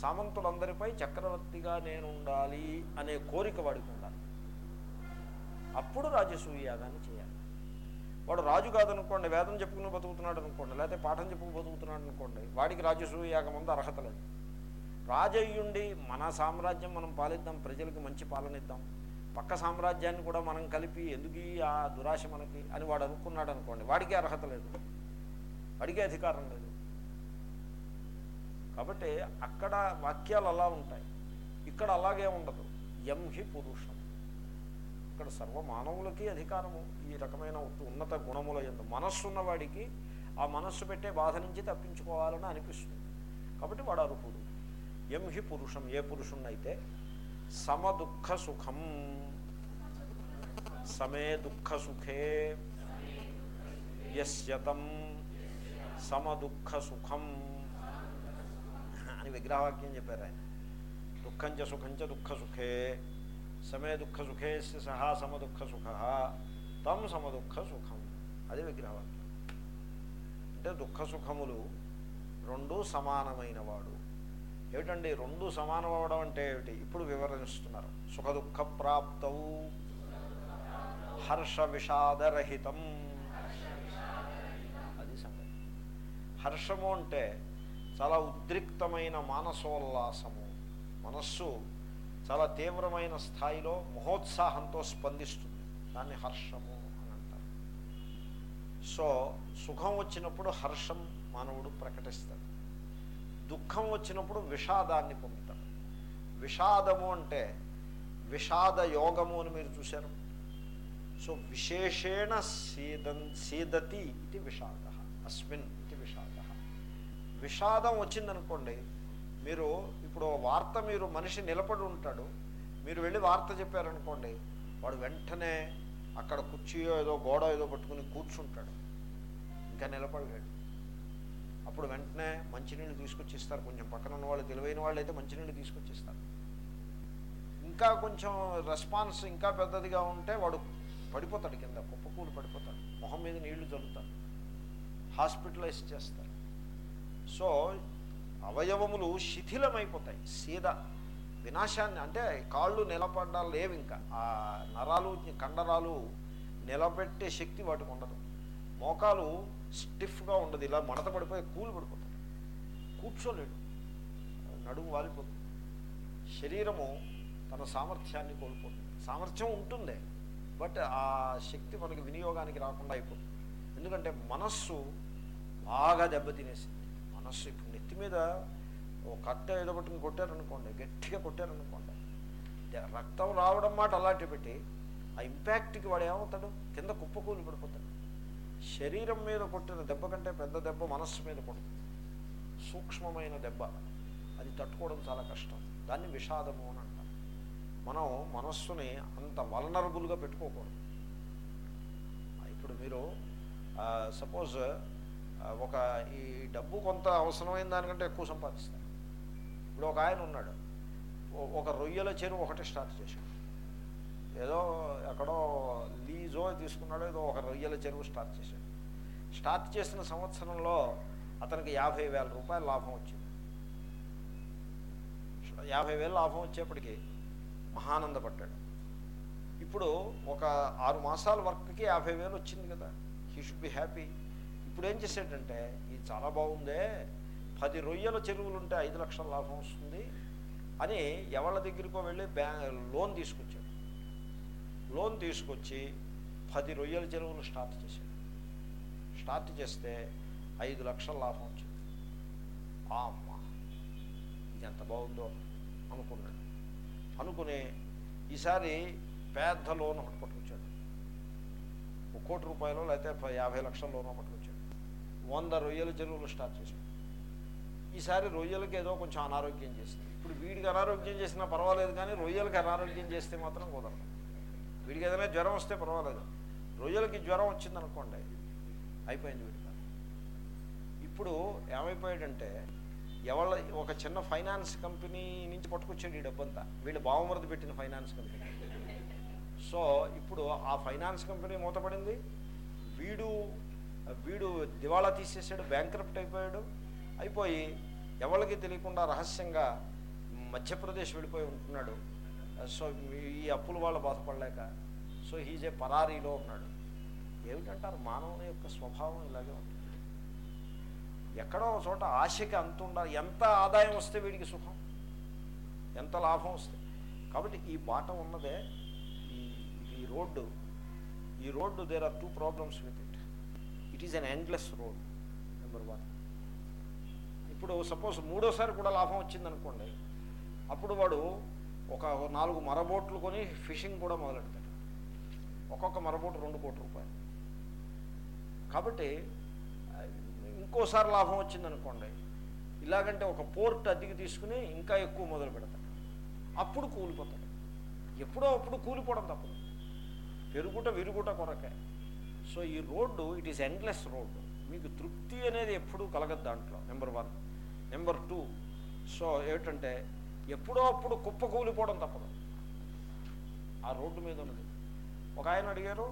సామంతులందరిపై చక్రవర్తిగా నేను ఉండాలి అనే కోరిక వాడికి ఉండాలి. అప్పుడు రాజసూయాగాన్ని చేయాలి. వాడు రాజు కాదనుకోండి వేదం చెప్పుకుని బతుకుతున్నాడు అనుకోండి లేకపోతే పాఠం చెప్పుకు బతుకుతున్నాడు అనుకోండి వాడికి రాజసూయాగం ముందు అర్హత లేదు. రాజయ్యుండి మన సామ్రాజ్యం మనం పాలిద్దాం ప్రజలకు మంచి పాలనిద్దాం పక్క సామ్రాజ్యాన్ని కూడా మనం కలిపి ఎందుకు ఆ దురాశ మనకి అని వాడు అనుకున్నాడు అనుకోండి వాడికి అర్హత లేదు. వాడికి అధికారం లేదు. కాబట్టి అక్కడ వాక్యాలు అలా ఉంటాయి. ఇక్కడ అలాగే ఉండదు. ఎంహి పురుష ఇక్కడ సర్వ మానవులకి అధికారము ఈ రకమైన ఉన్నత గుణముల ఎందు మనస్సు ఉన్నవాడికి ఆ మనస్సు పెట్టే బాధ నుంచి తప్పించుకోవాలని అనిపిస్తుంది. కాబట్టి వాడు అర్హుడు ఎం హి పురుషం? ఏ పురుషున్నైతే సమదుఃఖ సుఖం. సమే దుఃఖ సుఖే. యశ్యతం సమదుఃఖ సుఖం. అని విగ్రహవాక్యం చెప్పారు ఆయన. దుఃఖంచ సుఖంచ దుఃఖ సుఖే. సమే దుఃఖ సుఖే సహా సమదుఃఖ సుఖ తం సమదుఃఖ సుఖం అది విగ్రహవాక్యం. అంటే దుఃఖ సుఖములు రెండు సమానమైన వాడు ఏమిటండి? రెండు సమానం అవడం అంటే ఏమిటి? ఇప్పుడు వివరిస్తున్నారు. సుఖ దుఃఖ ప్రాప్తవు హర్ష విషాదరహితం అది సంగతి. హర్షము అంటే చాలా ఉద్రిక్తమైన మానసోల్లాసము. మనస్సు చాలా తీవ్రమైన స్థాయిలో మహోత్సాహంతో స్పందిస్తుంది. దాన్ని హర్షము అని అంటారు. సో సుఖం వచ్చినప్పుడు హర్షం మానవుడు ప్రకటిస్తాడు. దుఃఖం వచ్చినప్పుడు విషాదాన్ని పొందుతాడు. విషాదము అంటే విషాద యోగము అని మీరు చూశారు. సో విశేషేణ సీదన్ సీదతి ఇది విషాద అస్మిన్ ఇది విషాద. విషాదం వచ్చిందనుకోండి మీరు ఇప్పుడు వార్త మీరు మనిషి నిలబడి ఉంటాడు. మీరు వెళ్ళి వార్త చెప్పారనుకోండి వాడు వెంటనే అక్కడ కుర్చీయో ఏదో గోడ ఏదో పట్టుకుని కూర్చుంటాడు. ఇంకా నిలబడలేడు. అప్పుడు వెంటనే మంచినీళ్ళు తీసుకొచ్చి ఇస్తారు కొంచెం పక్కన ఉన్న వాళ్ళు తెలివైన వాళ్ళు అయితే మంచినీళ్ళు తీసుకొచ్చి ఇస్తారు ఇంకా కొంచెం రెస్పాన్స్ ఇంకా పెద్దదిగా ఉంటే వాడు పడిపోతాడు కింద కుప్పకూలు పడిపోతాడు. మొహం మీద నీళ్ళు జరుగుతాడు హాస్పిటలైజ్ చేస్తారు. సో అవయవములు శిథిలమైపోతాయి. సీద వినాశాన్ని అంటే కాళ్ళు నిలబడ్డాలు లేవు ఇంకా. ఆ నరాలు కండరాలు నిలబెట్టే శక్తి వాటికి ఉండదు. మోకాలు స్టిఫ్గా ఉండదు. ఇలా మడత పడిపోయి కూలు పడిపోతాడు కూర్చోలేడు. నడుము వాలిపోతుంది. శరీరము తన సామర్థ్యాన్ని కోల్పోతుంది. సామర్థ్యం ఉంటుంది బట్ ఆ శక్తి మనకి వినియోగానికి రాకుండా అయిపోతుంది. ఎందుకంటే మనస్సు బాగా దెబ్బతినేసింది. మనస్సు ఇప్పుడు నెత్తి మీద ఓ కట్ట ఏదో పట్టుకుని కొట్టారనుకోండి గట్టిగా కొట్టారనుకోండి. రక్తం రావడం మాట అలాంటి పెట్టి ఆ ఇంపాక్ట్కి వాడు ఏమవుతాడు? కింద కుప్పకూలి పడిపోతాడు. శరీరం మీద కొట్టిన దెబ్బ కంటే పెద్ద దెబ్బ మనస్సు మీద కొడుతుంది. సూక్ష్మమైన దెబ్బ. అది తట్టుకోవడం చాలా కష్టం. దాన్ని విషాదము అని అంటారు. మనం మనస్సుని అంత వలనరబుల్గా పెట్టుకోకూడదు. ఇప్పుడు మీరు సపోజ్ ఒక ఈ డబ్బు కొంత అవసరమైన దానికంటే ఎక్కువ సంపాదిస్తారు. ఇప్పుడు ఒక ఆయన ఉన్నాడు. ఒక రొయ్యల చెరువు ఒకటి స్టార్ట్ చేశాడు. ఏదో ఎక్కడో లీజో తీసుకున్నాడో ఏదో ఒక రొయ్యల చెరువు స్టార్ట్ చేశాడు. స్టార్ట్ చేసిన సంవత్సరంలో అతనికి యాభై వేల రూపాయల లాభం వచ్చింది. యాభై వేలు లాభం వచ్చేప్పటికి మహానందపడ్డాడు. ఇప్పుడు ఒక ఆరు మాసాల వర్క్కి యాభై వేలు వచ్చింది కదా. హీ షుడ్ బి హ్యాపీ ఇప్పుడు ఏం చేశాడంటే ఇది చాలా బాగుందే పది రొయ్యల చెరువులు ఉంటే ఐదు లక్షల లాభం వస్తుంది అని ఎవళ్ళ దగ్గరికో వెళ్ళి బ్యా లోన్ తీసుకొచ్చాడు. లోన్ తీసుకొచ్చి పది రొయ్యల చెరువులు స్టార్ట్ చేశాడు. స్టార్ట్ చేస్తే ఐదు లక్షల లాభం వచ్చింది. ఆ అమ్మ ఇది ఎంత బాగుందో అనుకున్నాడు. అనుకుని ఈసారి పెద్ద లోన్ ఒకటి పట్టుకొచ్చాడు. ఒక కోటి రూపాయలు లేకపోతే యాభై లక్షల లోన్ ఒకటి పట్టుకొచ్చాడు. వంద రొయ్యల చెరువులు స్టార్ట్ చేశాడు. ఈసారి రొయ్యలకి ఏదో కొంచెం అనారోగ్యం చేసింది. ఇప్పుడు వీడికి అనారోగ్యం చేసినా పర్వాలేదు కానీ రొయ్యలకి అనారోగ్యం చేస్తే మాత్రం కుదరదు. వీడికి ఏదైనా జ్వరం వస్తే పర్వాలేదు. రొయ్యలకి జ్వరం వచ్చిందనుకోండి అయిపోయింది వీడికి ఇప్పుడు ఏమైపోయాడంటే ఎవళ్ళ ఒక చిన్న ఫైనాన్స్ కంపెనీ నుంచి పట్టుకొచ్చాడు ఈ డబ్బంతా. వీళ్ళు బావమరది పెట్టిన ఫైనాన్స్ కంపెనీ. సో ఇప్పుడు ఆ ఫైనాన్స్ కంపెనీ మూతపడింది. వీడు వీడు దివాళా తీసేసాడు బ్యాంక్రప్ట్ అయిపోయాడు. అయిపోయి ఎవరికి తెలియకుండా రహస్యంగా మధ్యప్రదేశ్ వెళ్ళిపోయి ఉంటున్నాడు. సో ఈ అప్పుల వాళ్ళు బాధపడలేక సో హీజే పరారీలో ఉన్నాడు. ఏమిటంటారు? మానవుని యొక్క స్వభావం ఇలాగే ఉంటుంది. ఎక్కడో ఒక చోట ఆశకి అంత ఉండాలి ఎంత ఆదాయం వస్తే వీడికి సుఖం? ఎంత లాభం వస్తే? కాబట్టి ఈ బాట ఉన్నదే ఈ ఈ రోడ్డు. ఈ road there are two problems with it it is an endless road number one ఇప్పుడు సపోజ్ మూడోసారి కూడా లాభం వచ్చిందనుకోండి అప్పుడు వాడు ఒక నాలుగు మరబోట్లు కొని ఫిషింగ్ కూడా మొదలెడతాడు. ఒక్కొక్క మరబోటు రెండు కోట్ల రూపాయలు. కాబట్టి ఇంకోసారి లాభం వచ్చిందనుకోండి ఇలాగంటే ఒక పోర్ట్ అద్దెకి తీసుకుని ఇంకా ఎక్కువ మొదలు పెడతాడు. అప్పుడు కూలిపోతాడు. ఎప్పుడో అప్పుడు కూలిపోవడం తప్పదు. పెరుగుట విరుగుట కొరకే. సో ఈ road it is endless road మీకు తృప్తి అనేది ఎప్పుడూ కలగదు దాంట్లో number one number two so ఏమిటంటే ఎప్పుడో అప్పుడు కుప్ప కూలిపోవడం తప్పదు. ఆ రోడ్డు మీద ఉన్నది. ఒక ఆయన అడిగారు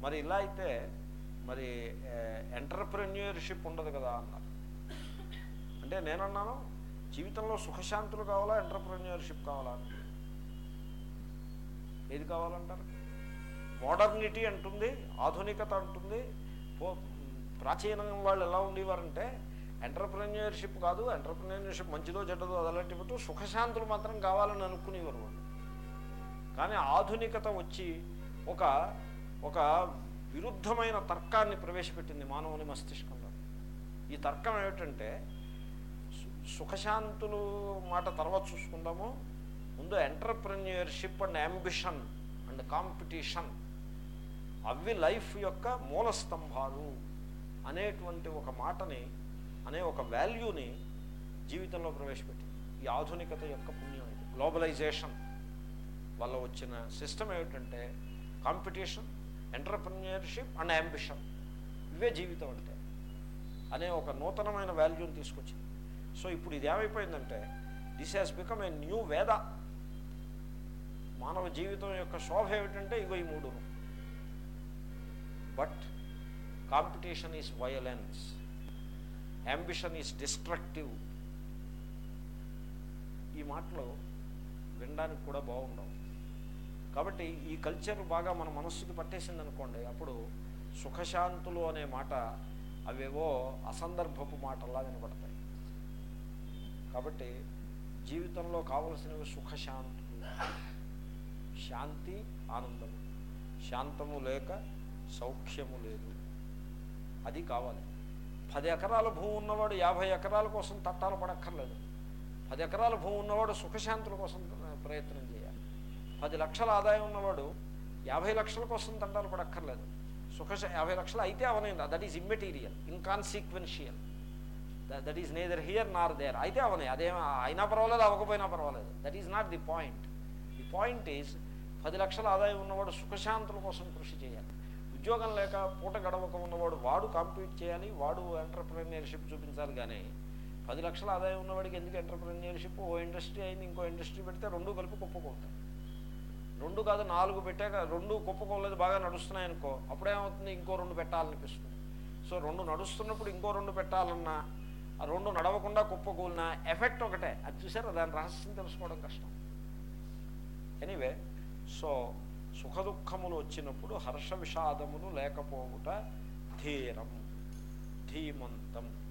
మరి ఇలా అయితే మరి ఎంటర్ప్రెన్యూర్షిప్ ఉండదు కదా అన్నారు. అంటే నేనన్నాను జీవితంలో సుఖశాంతులు కావాలా ఎంటర్ప్రెన్యూర్షిప్ కావాలా? అని ఏది కావాలంటారు? మోడర్నిటీ అంటుంది ఆధునికత అంటుంది. పో ప్రాచీనం వాళ్ళు ఎలా ఉండేవారంటే ఎంటర్ప్రెన్యూర్షిప్ కాదు ఎంటర్ప్రెన్యూర్షిప్ మంచిదో చెడ్డదో అదలాంటి పెట్టు సుఖశాంతులు మాత్రం కావాలని అనుకునేవారు వాళ్ళు. కానీ ఆధునికత వచ్చి ఒక ఒక విరుద్ధమైన తర్కాన్ని ప్రవేశపెట్టింది మానవుని మస్తిష్కంలో. ఈ తర్కం ఏమిటంటే సుఖశాంతులు మాట తర్వాత చూసుకుందాము. ముందు entrepreneurship and ambition and competition. అవి లైఫ్ యొక్క మూల స్తంభాలు అనేటువంటి ఒక మాటని అనే ఒక వాల్యూని జీవితంలో ప్రవేశపెట్టింది. ఈ ఆధునికత యొక్క పుణ్యం ఇది. గ్లోబలైజేషన్ వల్ల వచ్చిన సిస్టమ్ ఏమిటంటే కాంపిటీషన్ ఎంటర్ప్రెన్యూర్షిప్ అండ్ అంబిషన్. ఇవే జీవితం అంటే అనే ఒక నూతనమైన వాల్యూని తీసుకొచ్చింది. సో ఇప్పుడు ఇది ఏమైపోయిందంటే this has become a new Veda మానవ జీవితం యొక్క శోభ ఏమిటంటే ఇగో ఈ మూడును. But competition is violence ambition is destructive ఈ మాటలు వినడానికి కూడా బాగుండవు. కాబట్టి ఈ కల్చర్ బాగా మన మనస్సుకి పట్టేసింది అనుకోండి అప్పుడు సుఖశాంతులు అనే మాట అవేవో అసందర్భపు మాటల్లా వినపడతాయి. కాబట్టి జీవితంలో కావలసినవి సుఖశాంతులు. శాంతి ఆనందము. శాంతము లేక సౌఖ్యము లేదు. అది కావాలి. పది ఎకరాల భూమి ఉన్నవాడు యాభై ఎకరాల కోసం తట్టాలు పడక్కర్లేదు. పది ఎకరాల భూమి ఉన్నవాడు సుఖశాంతుల కోసం ప్రయత్నం చేయాలి. పది లక్షల ఆదాయం ఉన్నవాడు యాభై లక్షల కోసం తట్టాలు పడక్కర్లేదు. సుఖ యాభై లక్షలు అయితే అవనైంది that is immaterial inconsequential that is neither here nor there అయితే అవనే అదేం అయినా పర్వాలేదు అవ్వకపోయినా పర్వాలేదు. That is not the point the point is పది లక్షల ఆదాయం ఉన్నవాడు సుఖశాంతుల కోసం కృషి చేయాలి. ఉద్యోగం లేక పూట గడవక ఉన్నవాడు వాడు కాంపీట్ చేయాలి వాడు ఎంటర్ప్రీనియర్షిప్ చూపించాలి కానీ పది లక్షల ఆదాయం ఉన్నవాడికి ఎందుకు ఎంటర్ప్రీనియర్షిప్ ఓ ఇండస్ట్రీ అయింది ఇంకో ఇండస్ట్రీ పెడితే రెండు కలిపి కుప్పకుంటాయి రెండు కాదు నాలుగు పెట్టాక రెండు కుప్పకోలేదు బాగా నడుస్తున్నాయి అనుకో అప్పుడేమవుతుంది ఇంకో రెండు పెట్టాలనిపిస్తుంది. సో రెండు నడుస్తున్నప్పుడు ఇంకో రెండు పెట్టాలన్నా ఆ రెండు నడవకుండా కుప్పకూలిన ఎఫెక్ట్ ఒకటే. అది చూసారా? దాని రహస్యం తెలుసుకోవడం కష్టం. ఎనీవే సో సుఖదుఖములు వచ్చినప్పుడు హర్ష విషాదములు లేకపోవుట ధీరం ధీమంతం.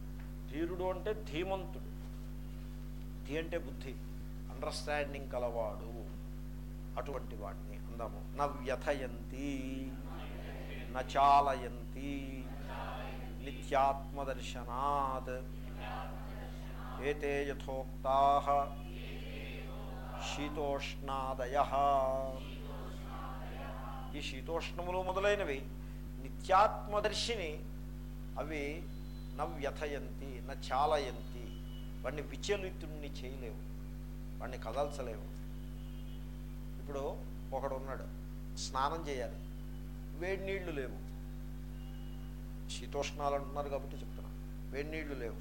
ధీరుడు అంటే ధీమంతుడు. ధీ అంటే బుద్ధి అండర్స్టాండింగ్ కలవాడు. అటువంటి వాడిని అందాము. నవ్యథయంతి నచాలయంతి నిత్యాత్మదర్శనాత్. ఏతే యథోక్తా శీతోష్ణాదయ. ఈ శీతోష్ణములు మొదలైనవి నిత్యాత్మదర్శిని అవి నవ్యథయంతి చాలయంతి వాడిని విచలితుణ్ణి చేయలేవు వాడిని కదల్చలేవు. ఇప్పుడు ఒకడు ఉన్నాడు స్నానం చేయాలి వేడి నీళ్ళు లేవు. శీతోష్ణాలు అంటున్నారు కాబట్టి చెప్తున్నా వేడి నీళ్ళు లేవు.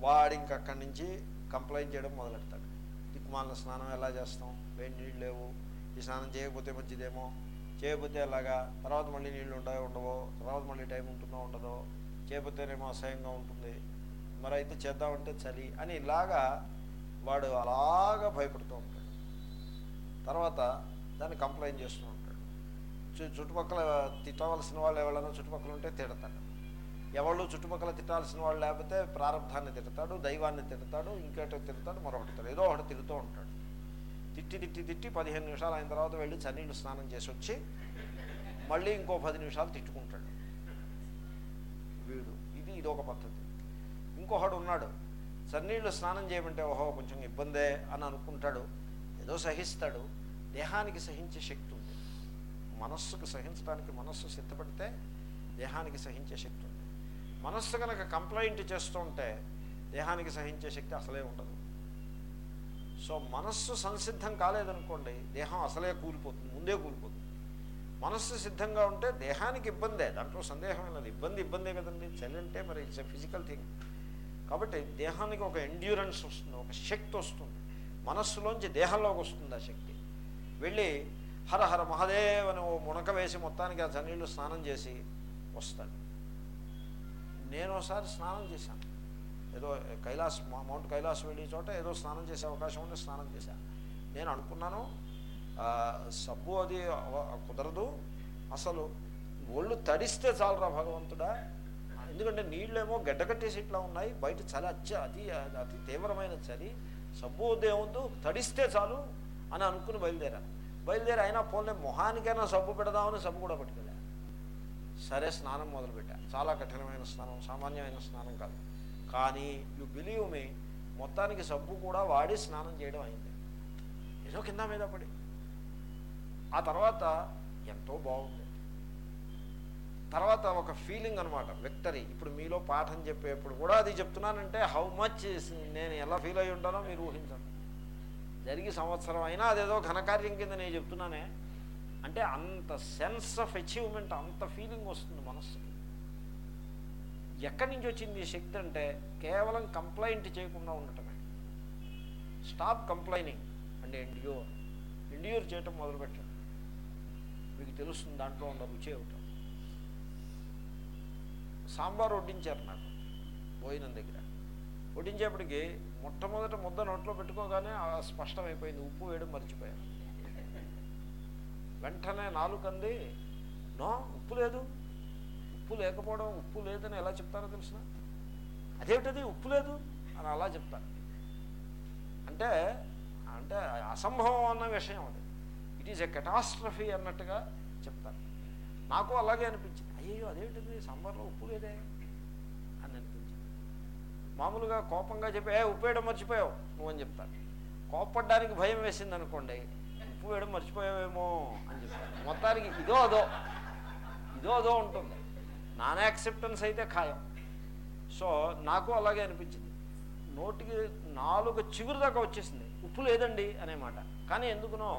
వాడు ఇంకక్కడి నుంచి కంప్లైంట్ చేయడం మొదలెడతాడు. దిక్కుమాలిన స్నానం ఎలా చేస్తాం? వేడి నీళ్ళు లేవు. ఈ స్నానం చేయకపోతే మంచిదేమో? చేయకపోతే ఎలాగా? తర్వాత మళ్ళీ నీళ్ళు ఉండవో ఉండవో? తర్వాత మళ్ళీ టైం ఉంటుందో ఉండదో? చేయకపోతేనేమో అసహ్యంగా ఉంటుంది. మరి అయితే చేద్దామంటే చలి అని ఇలాగా వాడు అలాగా భయపడుతూ ఉంటాడు. తర్వాత దాన్ని కంప్లైంట్ చేస్తూ ఉంటాడు. చు- చుట్టుపక్కల తిట్టవలసిన వాళ్ళు ఎవరైనా చుట్టుపక్కల ఉంటే తిడతాడు. ఎవళ్ళు చుట్టుపక్కల తిట్టాల్సిన వాళ్ళు లేకపోతే ప్రారంభాన్ని తిడతాడు దైవాన్ని తిడతాడు ఇంకేటో తిడతాడు మరొకటి తిడతాడు ఏదో ఒకటి తిడుతూ ఉంటాడు. తిట్టి తిట్టి తిట్టి పదిహేను నిమిషాలు అయిన తర్వాత వెళ్ళి చన్నీళ్ళు స్నానం చేసి వచ్చి మళ్ళీ ఇంకో పది నిమిషాలు తిట్టుకుంటాడు. వీడు. ఇది ఇది ఒక పద్ధతి. ఇంకొకడు ఉన్నాడు. చన్నీళ్ళు స్నానం చేయమంటే ఓహో కొంచెం ఇబ్బందే అని అనుకుంటాడు. ఏదో సహిస్తాడు. దేహానికి సహించే శక్తి ఉంది. మనస్సుకు సహించడానికి మనస్సు సిద్ధపడితే దేహానికి సహించే శక్తి ఉంది. మనస్సు కనుక కంప్లైంట్ చేస్తుంటే దేహానికి సహించే శక్తి అసలే ఉండదు. సో మనస్సు సంసిద్ధం కాలేదనుకోండి దేహం అసలే కూలిపోతుంది ముందే కూలిపోతుంది. మనస్సు సిద్ధంగా ఉంటే దేహానికి ఇబ్బందే దాంట్లో సందేహం లేదు. ఇబ్బంది ఇబ్బందే కదండి చలి అంటే మరి ఇట్స్ ఎ ఫిజికల్ థింగ్. కాబట్టి దేహానికి ఒక ఎండ్యూరెన్స్ వస్తుంది ఒక శక్తి వస్తుంది. మనస్సులోంచి దేహంలోకి వస్తుంది ఆ శక్తి. వెళ్ళి హర హర మహాదేవ్ అని ఓ మునక వేసి మొత్తానికి ఆ చన్నీళ్ళు స్నానం చేసి వస్తాడు. నేను ఒకసారి స్నానం చేశాను. ఏదో కైలాస్ మౌంట్ కైలాస్ వెళ్ళే చోట ఏదో స్నానం చేసే అవకాశం ఉంటే స్నానం చేశాను నేను అనుకున్నాను సబ్బు అది కుదరదు. అసలు ఒళ్ళు తడిస్తే చాలరా భగవంతుడా. ఎందుకంటే నీళ్ళేమో గడ్డకట్టేసి ఇట్లా ఉన్నాయి బయట చలి అచ్చ అతి అతి తీవ్రమైన చలి. సబ్బు దేవుందు తడిస్తే చాలు అని అనుకుని బయలుదేరా. బయలుదేరి అయినా పోలే మొహానికైనా సబ్బు పెడదామని సబ్బు కూడా పట్టుకెళ్ళా. సరే స్నానం మొదలుపెట్టా. చాలా కఠినమైన స్నానం సామాన్యమైన స్నానం కాదు. కానీ యు బిలీవ్ మీ మొత్తానికి సబ్బు కూడా వాడి స్నానం చేయడం అయింది. ఏదో కింద మీద పడి. ఆ తర్వాత ఎంతో బాగుంది. తర్వాత ఒక ఫీలింగ్ అనమాట విక్టరీ ఇప్పుడు మీలో పాఠం చెప్పేప్పుడు కూడా అది చెప్తున్నానంటే హౌ మచ్ నేను ఎలా ఫీల్ అయి ఉంటానో మీరు ఊహించండి. జరిగి సంవత్సరం అయినా అదేదో ఘనకార్యం కింద నేను చెప్తున్నానే అంటే అంత సెన్స్ ఆఫ్ అచీవ్మెంట్ అంత ఫీలింగ్ వస్తుంది మనస్సుకి. ఎక్కడి నుంచి వచ్చింది ఈ శక్తి అంటే కేవలం కంప్లైంట్ చేయకుండా ఉండటమే. Stop complaining and endure endure చేయటం మొదలుపెట్టండి. మీకు తెలుస్తుంది దాంట్లో ఉన్న రుచి ఏమిటో. సాంబార్ వడ్డించారు నాకు భోజనం దగ్గర. వడ్డించేప్పటికి మొట్టమొదట ముద్ద నోట్లో పెట్టుకోగానే ఆ స్పష్టమైపోయింది. ఉప్పు వేయడం మర్చిపోయాను. వెంటనే నాలుకంది నో ఉప్పు లేదు. ఉప్పు లేకపోవడం ఉప్పు లేదని ఎలా చెప్తారో తెలిసిన అదేమిటది? ఉప్పు లేదు అని అలా చెప్తారు. అంటే అంటే అసంభవం అన్న విషయం అది. ఇట్ ఈజ్ ఎ కెటాస్ట్రఫీ అన్నట్టుగా చెప్తారు. నాకు అలాగే అనిపించింది. అయ్యో అదేమిటిది? సాంబార్లో ఉప్పు లేదే అని అనిపించింది. మామూలుగా కోపంగా చెప్పి ఏ ఉప్పు వేయడం మర్చిపోయావు నువ్వు అని చెప్తాను కోపడ్డానికి భయం వేసింది అనుకోండి ఉప్పు వేయడం మర్చిపోయావేమో అని చెప్తాను మొత్తానికి ఇదో అదో ఇదో అదో ఉంటుంది. నాన్ యాక్సెప్టెన్స్ అయితే ఖాయం. సో నాకు అలాగే అనిపించింది. నోటికి నాలుగు చిగురు దాకా వచ్చేసింది. ఉప్పు లేదండి అనే మాట. కానీ ఎందుకునో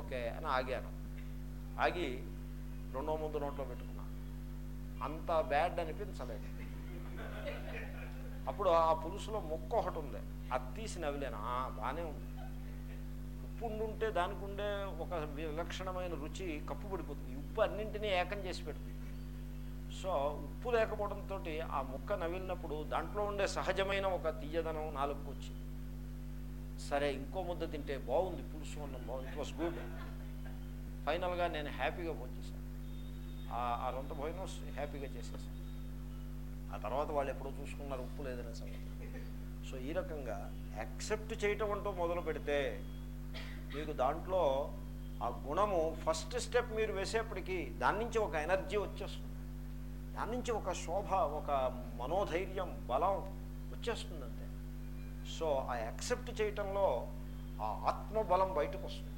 ఓకే అని ఆగాను. ఆగి రెండో ముందు నోట్లో పెట్టుకున్నాను అంత బ్యాడ్ అనిపించలేదు. అప్పుడు ఆ పులుసులో మొక్క ఒకటి ఉంది. అది తీసి నవ్విలేను బాగానే ఉంది. ఉప్పు ఉండుంటే దానికి ఉండే ఒక విలక్షణమైన రుచి కప్పు పడిపోతుంది ఉప్పు అన్నింటినీ ఏకం చేసి పెడుతుంది. సో ఉప్పు లేకపోవడంతో ఆ ముక్క నవిలినప్పుడు దాంట్లో ఉండే సహజమైన ఒక తీయదనం నాలుగు వచ్చింది సరే ఇంకో ముద్ద తింటే బాగుంది పులుసు అన్నం బాగుంది ఇట్ వాస్ గుడ్ ఫైనల్గా నేను హ్యాపీగా భోంచేశాను ఆ- ఆ రొంత భోజనం హ్యాపీగా చేసేసాను. ఆ తర్వాత వాళ్ళు ఎప్పుడో చూసుకున్నారు ఉప్పు లేదనే సంగతి. సో ఈ రకంగా యాక్సెప్ట్ చేయటం అంటూ మొదలు పెడితే మీకు దాంట్లో ఆ గుణము ఫస్ట్ స్టెప్ మీరు వేసేప్పటికీ దాని నుంచి ఒక ఎనర్జీ వచ్చేస్తుంది. దాని నుంచి ఒక శోభ ఒక మనోధైర్యం బలం వచ్చేస్తుందంటే. సో ఆ యాక్సెప్ట్ చేయటంలో ఆ ఆత్మబలం బయటకు వస్తుంది.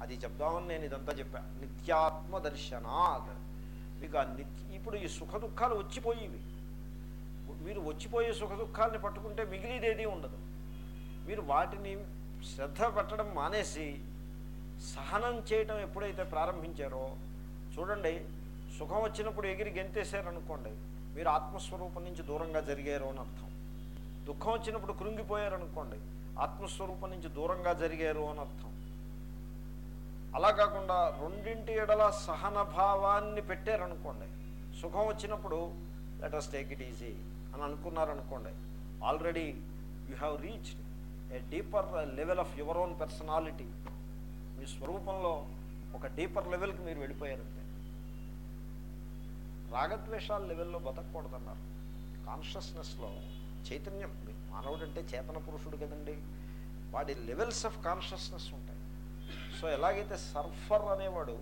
అది చెప్దామని నేను ఇదంతా చెప్పా. నిత్యాత్మ దర్శనాత్. మీకు ఆ నిత్య ఇప్పుడు ఈ సుఖ దుఃఖాలు వచ్చిపోయేవి మీరు వచ్చిపోయే సుఖ దుఃఖాలని పట్టుకుంటే మిగిలిదేదీ ఉండదు. మీరు వాటిని శ్రద్ధ పెట్టడం మానేసి సహనం చేయటం ఎప్పుడైతే ప్రారంభించారో చూడండి సుఖం వచ్చినప్పుడు ఎగిరి గెంతేశారనుకోండి మీరు ఆత్మస్వరూపం నుంచి దూరంగా జరిగారు అని అర్థం. దుఃఖం వచ్చినప్పుడు కృంగిపోయారనుకోండి ఆత్మస్వరూపం నుంచి దూరంగా జరిగారు అని అర్థం. అలా కాకుండా రెండింటి ఎడల సహనభావాన్ని పెట్టారనుకోండి సుఖం వచ్చినప్పుడు let us take it easy అని అనుకున్నారనుకోండి already you have reached a deeper level of your own personality మీ స్వరూపంలో ఒక డీపర్ లెవెల్కి మీరు వెళ్ళిపోయారంటే రాగద్వేషాల లెవెల్లో బతకూడదన్నారు కాన్షియస్నెస్లో చైతన్యం మానవుడు అంటే చేతన పురుషుడు కదండి. వాడి లెవెల్స్ ఆఫ్ కాన్షియస్నెస్ ఉంటాయి. సో ఎలాగైతే సర్ఫర్ అనేవాడు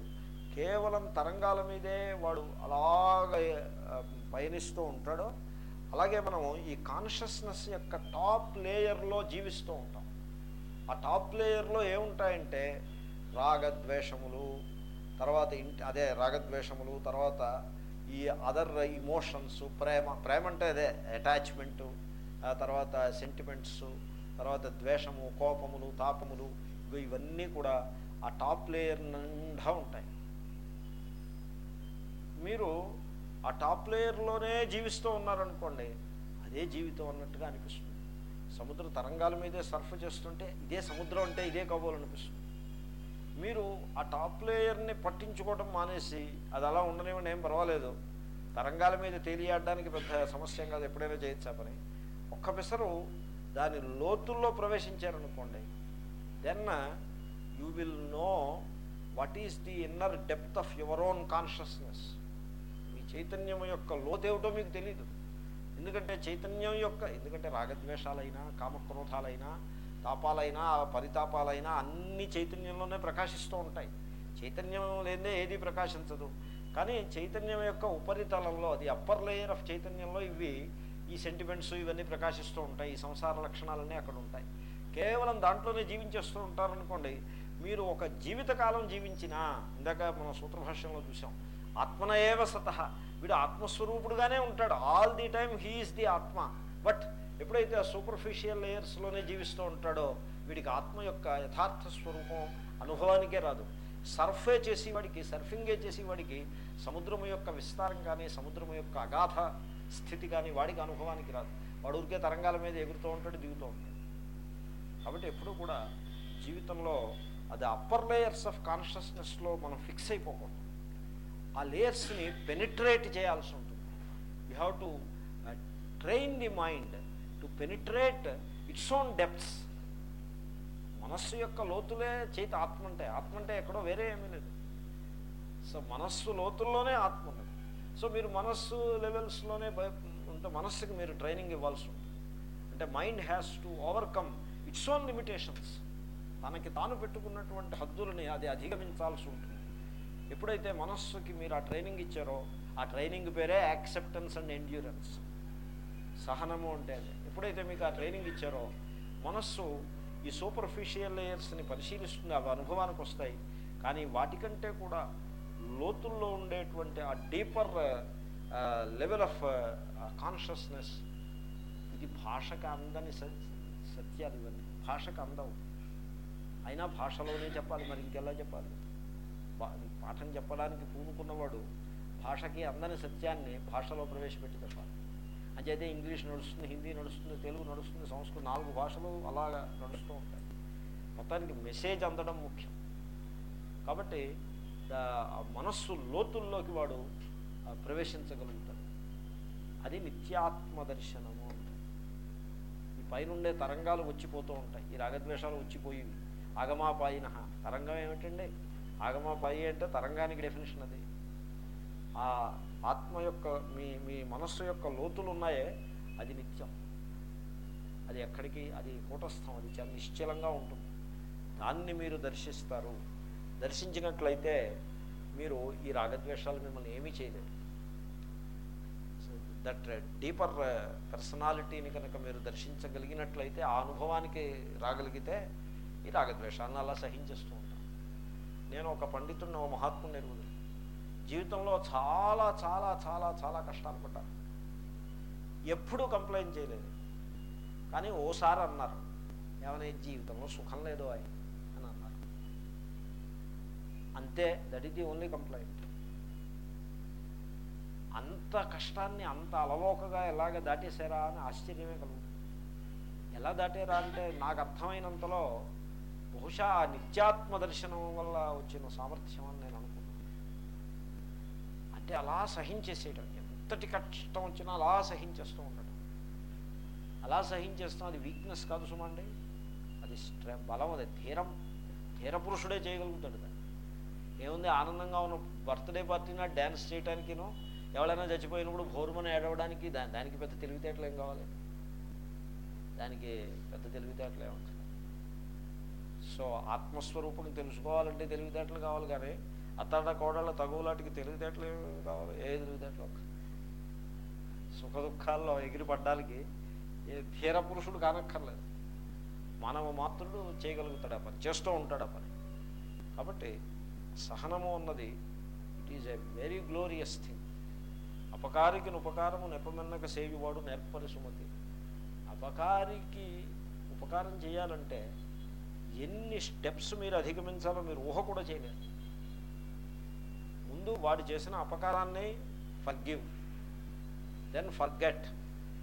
కేవలం తరంగాల మీదే వాడు అలాగ పయనిస్తూ ఉంటాడో అలాగే మనం ఈ కాన్షియస్నెస్ యొక్క టాప్ లేయర్లో జీవిస్తూ ఉంటాం. ఆ టాప్ లేయర్లో ఏముంటాయంటే రాగద్వేషములు తర్వాత ఇంటి అదే రాగద్వేషములు తర్వాత ఈ అదర్ ఇమోషన్స్ ప్రేమ ప్రేమ అంటే అదే అటాచ్మెంటు ఆ తర్వాత సెంటిమెంట్స్ తర్వాత ద్వేషము కోపములు తాపములు ఇవన్నీ కూడా ఆ టాప్ లేయర్ నిండా ఉంటాయి. మీరు ఆ టాప్ లేయర్లోనే జీవిస్తూ ఉన్నారనుకోండి అదే జీవితం అన్నట్టుగా అనిపిస్తుంది. సముద్ర తరంగాల మీదే సర్ఫ్ చేస్తుంటే ఇదే సముద్రం అంటే ఇదే కాబోలనిపిస్తుంది మీరు ఆ టాప్ లేయర్ని పట్టించుకోవడం మానేసి అది అలా ఉండనివ్వండి ఏం పర్వాలేదు. తరంగాల మీద తేలియాడడానికి పెద్ద సమస్య కాదు ఎప్పుడైనా చేయొచ్చా పని? ఒక్క పిసరు దాని లోతుల్లో ప్రవేశించారనుకోండి then you will know what is the inner depth of your own consciousness మీ చైతన్యం యొక్క లోతేమిటో మీకు తెలియదు ఎందుకంటే చైతన్యం యొక్క ఎందుకంటే రాగద్వేషాలైనా కామక్రోధాలైనా తాపాలైనా పరితాపాలైనా అన్ని చైతన్యంలోనే ప్రకాశిస్తూ ఉంటాయి. చైతన్యం లేదే ఏది ప్రకాశించదు. కానీ చైతన్యం యొక్క ఉపరితలంలో అది అప్పర్ లేయర్ ఆఫ్ చైతన్యంలో ఇవి ఈ సెంటిమెంట్స్ ఇవన్నీ ప్రకాశిస్తూ ఉంటాయి. ఈ సంసార లక్షణాలన్నీ అక్కడ ఉంటాయి. కేవలం దాంట్లోనే జీవించేస్తూ ఉంటారనుకోండి మీరు ఒక జీవితకాలం జీవించినా ఇందాక మనం సూత్రభాష్యంలో చూసాం ఆత్మన ఏవ సత. వీడు ఆత్మస్వరూపుడుగానే ఉంటాడు. All the time he is the atma. But ఎప్పుడైతే ఆ సూపర్ఫిషియల్ లేయర్స్లోనే జీవిస్తూ ఉంటాడో వీడికి ఆత్మ యొక్క యథార్థ స్వరూపం అనుభవానికే రాదు. సర్ఫే చేసేవాడికి సర్ఫింగే చేసేవాడికి సముద్రము యొక్క విస్తారం కానీ సముద్రము యొక్క అగాధ స్థితి కానీ వాడికి అనుభవానికి రాదు. వాడు ఊరికే తరంగాల మీద ఎగురుతూ ఉంటాడు దిగుతూ ఉంటాడు. కాబట్టి ఎప్పుడూ కూడా జీవితంలో అది అప్పర్ లేయర్స్ ఆఫ్ కాన్షియస్నెస్లో మనం ఫిక్స్ అయిపోకూడదు. ఆ లేయర్స్ని పెనిట్రేట్ చేయాల్సి ఉంటుంది. You have to train the mind penetrate its own depths మనస్సు యొక్క లోతులే చేతి ఆత్మ అంటే ఆత్మ అంటే ఎక్కడో వేరే ఏమీ లేదు. సో మనస్సు లోతుల్లోనే ఆత్మ ఉన్నది. సో మీరు మనస్సు లెవెల్స్లోనే భయ ఉంటే మనస్సుకి మీరు ట్రైనింగ్ ఇవ్వాల్సి ఉంటుంది. అంటే mind has to overcome its own limitations. తనకి తాను పెట్టుకున్నటువంటి హద్దులని అది అధిగమించాల్సి ఉంటుంది. ఎప్పుడైతే మనస్సుకి మీరు ఆ ట్రైనింగ్ ఇచ్చారో ఆ ట్రైనింగ్ పేరే యాక్సెప్టెన్స్ అండ్ ఎండ్యూరెన్స్. సహనము అంటే అది. ఎప్పుడైతే మీకు ఆ ట్రైనింగ్ ఇచ్చారో మనస్సు ఈ సూపర్ఫిషియల్ లేయర్స్ని పరిశీలిస్తుంది అవి అనుభవానికి వస్తాయి. కానీ వాటికంటే కూడా లోతుల్లో ఉండేటువంటి ఆ డీపర్ లెవెల్ ఆఫ్ కాన్షియస్నెస్ ఇది భాషకు అందని స- సత్యాలు ఇవన్నీ. భాషకు అందవు అయినా భాషలోనే చెప్పాలి మరి ఇంకెలా చెప్పాలి? పాఠం చెప్పడానికి పూనుకున్నవాడు భాషకి అందని సత్యాన్ని భాషలో ప్రవేశపెట్టి చెప్పాలి. అంచేతే ఇంగ్లీష్ నడుస్తుంది హిందీ నడుస్తుంది తెలుగు నడుస్తుంది సంస్కృతం నాలుగు భాషలు అలాగా నడుస్తూ ఉంటాయి. మొత్తానికి మెసేజ్ అందడం ముఖ్యం. కాబట్టి మనస్సు లోతుల్లోకి వాడు ప్రవేశించగలుగుతాడు. అది నిత్యాత్మ దర్శనము ఈ పైనుండే తరంగాలు వచ్చిపోతూ ఉంటాయి. ఈ రాగద్వేషాలు వచ్చిపోయేవి. ఆగమాపాయిన. తరంగం ఏమిటండి? ఆగమాపాయి అంటే తరంగానికి డెఫినేషన్ అది. ఆ ఆత్మ యొక్క మీ మీ మనస్సు యొక్క లోతులు ఉన్నాయే అది నిత్యం. అది ఎక్కడికి అది కూటస్థం అది చాలా నిశ్చలంగా ఉంటుంది. దాన్ని మీరు దర్శిస్తారు. దర్శించినట్లయితే మీరు ఈ రాగద్వేషాలు మిమ్మల్ని ఏమీ చేయలేరు. దట్ డీపర్ పర్సనాలిటీని కనుక మీరు దర్శించగలిగినట్లయితే ఆ అనుభవానికి రాగలిగితే ఈ రాగద్వేషాలను అలా సహించేస్తూ ఉంటాను నేను ఒక పండితుడిని ఒక మహాత్ముని ఎరుగుదు జీవితంలో చాలా చాలా చాలా చాలా కష్టాలు పడ్డారు. ఎప్పుడూ కంప్లైంట్ చేయలేదు. కానీ ఓసారి అన్నారు. ఏమైనా జీవితంలో సుఖం లేదు ఆయన అని అన్నారు. అంతే that is the only complaint అంత కష్టాన్ని అంత అలవోకగా ఎలాగ దాటేశారా అని ఆశ్చర్యమే కలుగుతుంది. ఎలా దాటారా అంటే నాకు అర్థమైనంతలో బహుశా ఆ నిత్యాత్మ దర్శనం వల్ల వచ్చిన సామర్థ్యం అని నేను అంటే అలా సహించేసేయడం. ఎంతటి కష్టం వచ్చినా అలా సహించేస్తూ ఉండడం. అలా సహించేస్తాం. అది వీక్నెస్ కాదు సుమండి. అది స్ట్రె బలం అది ధీరం. ధీర పురుషుడే చేయగలుగుతాడు దాన్ని. ఏముంది? ఆనందంగా ఉన్న బర్త్డే పార్టీనా డ్యాన్స్ చేయడానికినో ఎవరైనా చచ్చిపోయినప్పుడు భోరుమని ఏడవడానికి దాని దానికి పెద్ద తెలివితేటలు ఏం కావాలి? దానికి పెద్ద తెలివితేటలు ఏమంటారు సో ఆత్మస్వరూపం తెలుసుకోవాలంటే తెలివితేటలు కావాలి కానీ అత్తాడ కోడళ్ళ తగువులాటికి తెలివితేటలు ఏం కావాలి? ఏ తెలివితేటలు ఒక్క? సుఖ దుఃఖాల్లో ఎగిరిపడ్డానికి ఏ ధీర పురుషుడు కానక్కర్లేదు. మానవ మాత్రుడు చేయగలుగుతాడు ఆ పని చేస్తూ ఉంటాడు ఆ పని. కాబట్టి సహనము అన్నది it is a very glorious thing. అపకారికి ఉపకారము నెపమెన్నక సేవివాడు నేర్పరి సుమతి అపకారికి ఉపకారం చేయాలంటే ఎన్ని స్టెప్స్ మీరు అధిగమించాలో మీరు ఊహ కూడా చేయలేరు. ముందు వాడు చేసిన అపకారాన్ని ఫర్గివ్ దెన్ ఫర్గెట్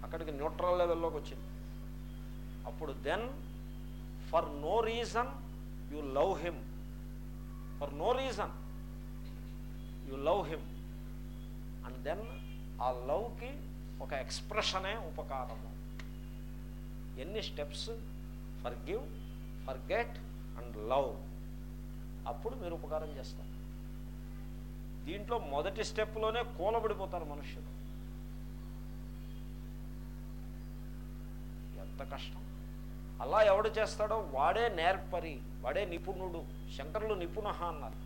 అక్కడికి న్యూట్రల్ లెవెల్లోకి వచ్చింది. అప్పుడు then for no reason you love him for no reason you love him and then ఆ లవ్కి ఒక ఎక్స్ప్రెషనే ఉపకారము. ఎన్ని steps forgive forget and love అప్పుడు మీరు ఉపకారం చేస్తారు. దీంట్లో మొదటి స్టెప్లోనే కూలబడిపోతారు మనుష్యులు ఎంత కష్టం. అలా ఎవడు చేస్తాడో వాడే నేర్పరి వాడే నిపుణుడు. శంకరులు నిపుణ అన్నారు.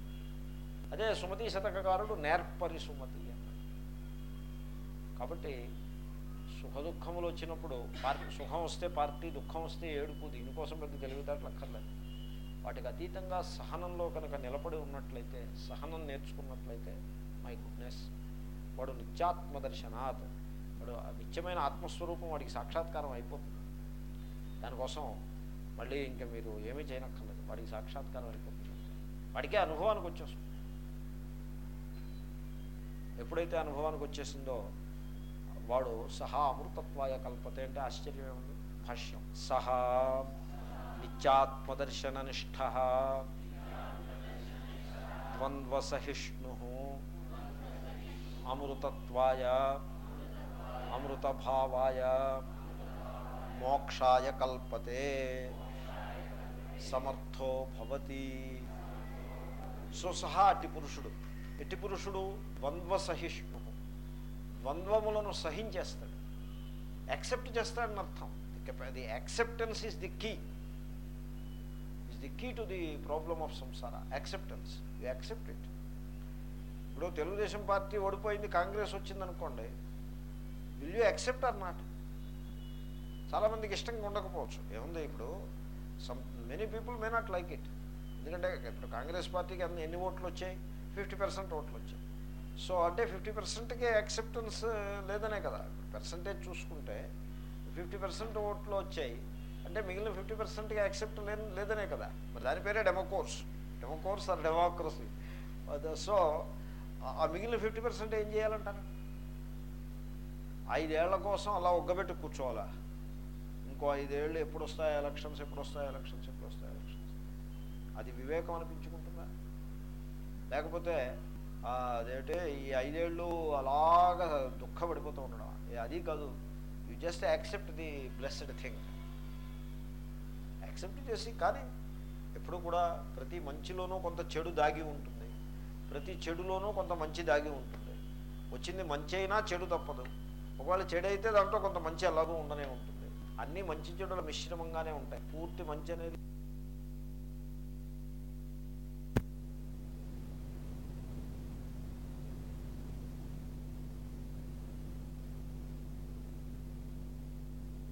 అదే సుమతి శతకకారుడు నేర్పరి సుమతి అన్నారు. కాబట్టి సుఖ దుఃఖములు వచ్చినప్పుడు పార్టీ సుఖం వస్తే పార్టీ దుఃఖం వస్తే ఏడుపు దీనికోసం పెద్ద తెలివితేటలు అక్కర్లేదు. వాటికి అతీతంగా సహనంలో కనుక నిలబడి ఉన్నట్లయితే సహనం నేర్చుకున్నట్లయితే మై గుడ్నెస్ వాడు నిత్యాత్మ దర్శనాత్ వాడు ఆ నిత్యమైన ఆత్మస్వరూపం వాడికి సాక్షాత్కారం అయిపోతుంది. దానికోసం మళ్ళీ ఇంకా మీరు ఏమీ చేయనక్కర్లేదు. వాడికి సాక్షాత్కారం అయిపోతుంది. వాడికే అనుభవానికి వచ్చేస్తుంది. ఎప్పుడైతే అనుభవానికి వచ్చేసిందో వాడు సహా అమృతత్వాయ కల్పతే అంటే ఆశ్చర్యమే ఉంది భాష్యం. సహా నిత్యాత్మదర్శననిష్ట. ద్వంద్వసహిష్ణు. అమృతత్వాయ అమృతభావాయ. మోక్షాయ కల్పతే. సమర్థో భవతి. సో సహా అట్టి పురుషుడు. ఎట్టి పురుషుడు? ద్వంద్వ సహిష్ణు ద్వంద్వములను సహించేస్తాడు. యాక్సెప్ట్ చేస్తాడని అర్థం the acceptance is the key the key to the problem of samsara acceptance you accept it ఇప్పుడు తెలుగుదేశం పార్టీ ఓడిపోయింది కాంగ్రెస్ వచ్చింది అనుకోండి will you accept or not చాలామందికి ఇష్టంగా ఉండకపోవచ్చు. ఏముంది ఇప్పుడు some many people may not like it ఎందుకంటే ఇప్పుడు కాంగ్రెస్ పార్టీకి అన్ని ఎన్ని ఓట్లు వచ్చాయి? ఫిఫ్టీ పర్సెంట్ ఓట్లు వచ్చాయి. సో అంటే ఫిఫ్టీ పర్సెంట్కి యాక్సెప్టెన్స్ లేదనే కదా. పర్సంటేజ్ చూసుకుంటే ఫిఫ్టీ పర్సెంట్ ఓట్లు వచ్చాయి. అంటే మిగిలిన ఫిఫ్టీ పర్సెంట్గా యాక్సెప్ట్ లేని లేదనే కదా. మరి దాని పేరే డెమోకోర్స్ డెమోకోర్స్ ఆర్ డెమోక్రసీ. సో ఆ మిగిలిన ఫిఫ్టీ పర్సెంట్ ఏం చేయాలంటారు? ఐదేళ్ళ కోసం అలా ఉగ్గబెట్టి కూర్చోవాలా? ఇంకో ఐదేళ్ళు ఎప్పుడు వస్తాయి ఎలక్షన్స్ ఎప్పుడు వస్తాయి ఎలక్షన్స్ ఎప్పుడు వస్తాయి ఎలక్షన్స్? అది వివేకం అనిపించుకుంటుందా? లేకపోతే ఆ, అదేంటే ఈ ఐదేళ్ళు అలాగా దుఃఖపడిపోతూ ఉండడం. ఏ, అది కాదు. You just accept the blessed thing accept చేసి కానీ ఎప్పుడు కూడా ప్రతి మంచిలోనూ కొంత చెడు దాగి ఉంటుంది. ప్రతి చెడులోనూ కొంత మంచి దాగి ఉంటుంది. వచ్చింది మంచి అయినా చెడు తప్పదు. ఒకవేళ చెడు అయితే దాంట్లో కొంత మంచి ఎలాగో ఉండనే ఉంటుంది. అన్నీ మంచి చెడుల మిశ్రమంగానే ఉంటాయి. పూర్తి మంచి అనేది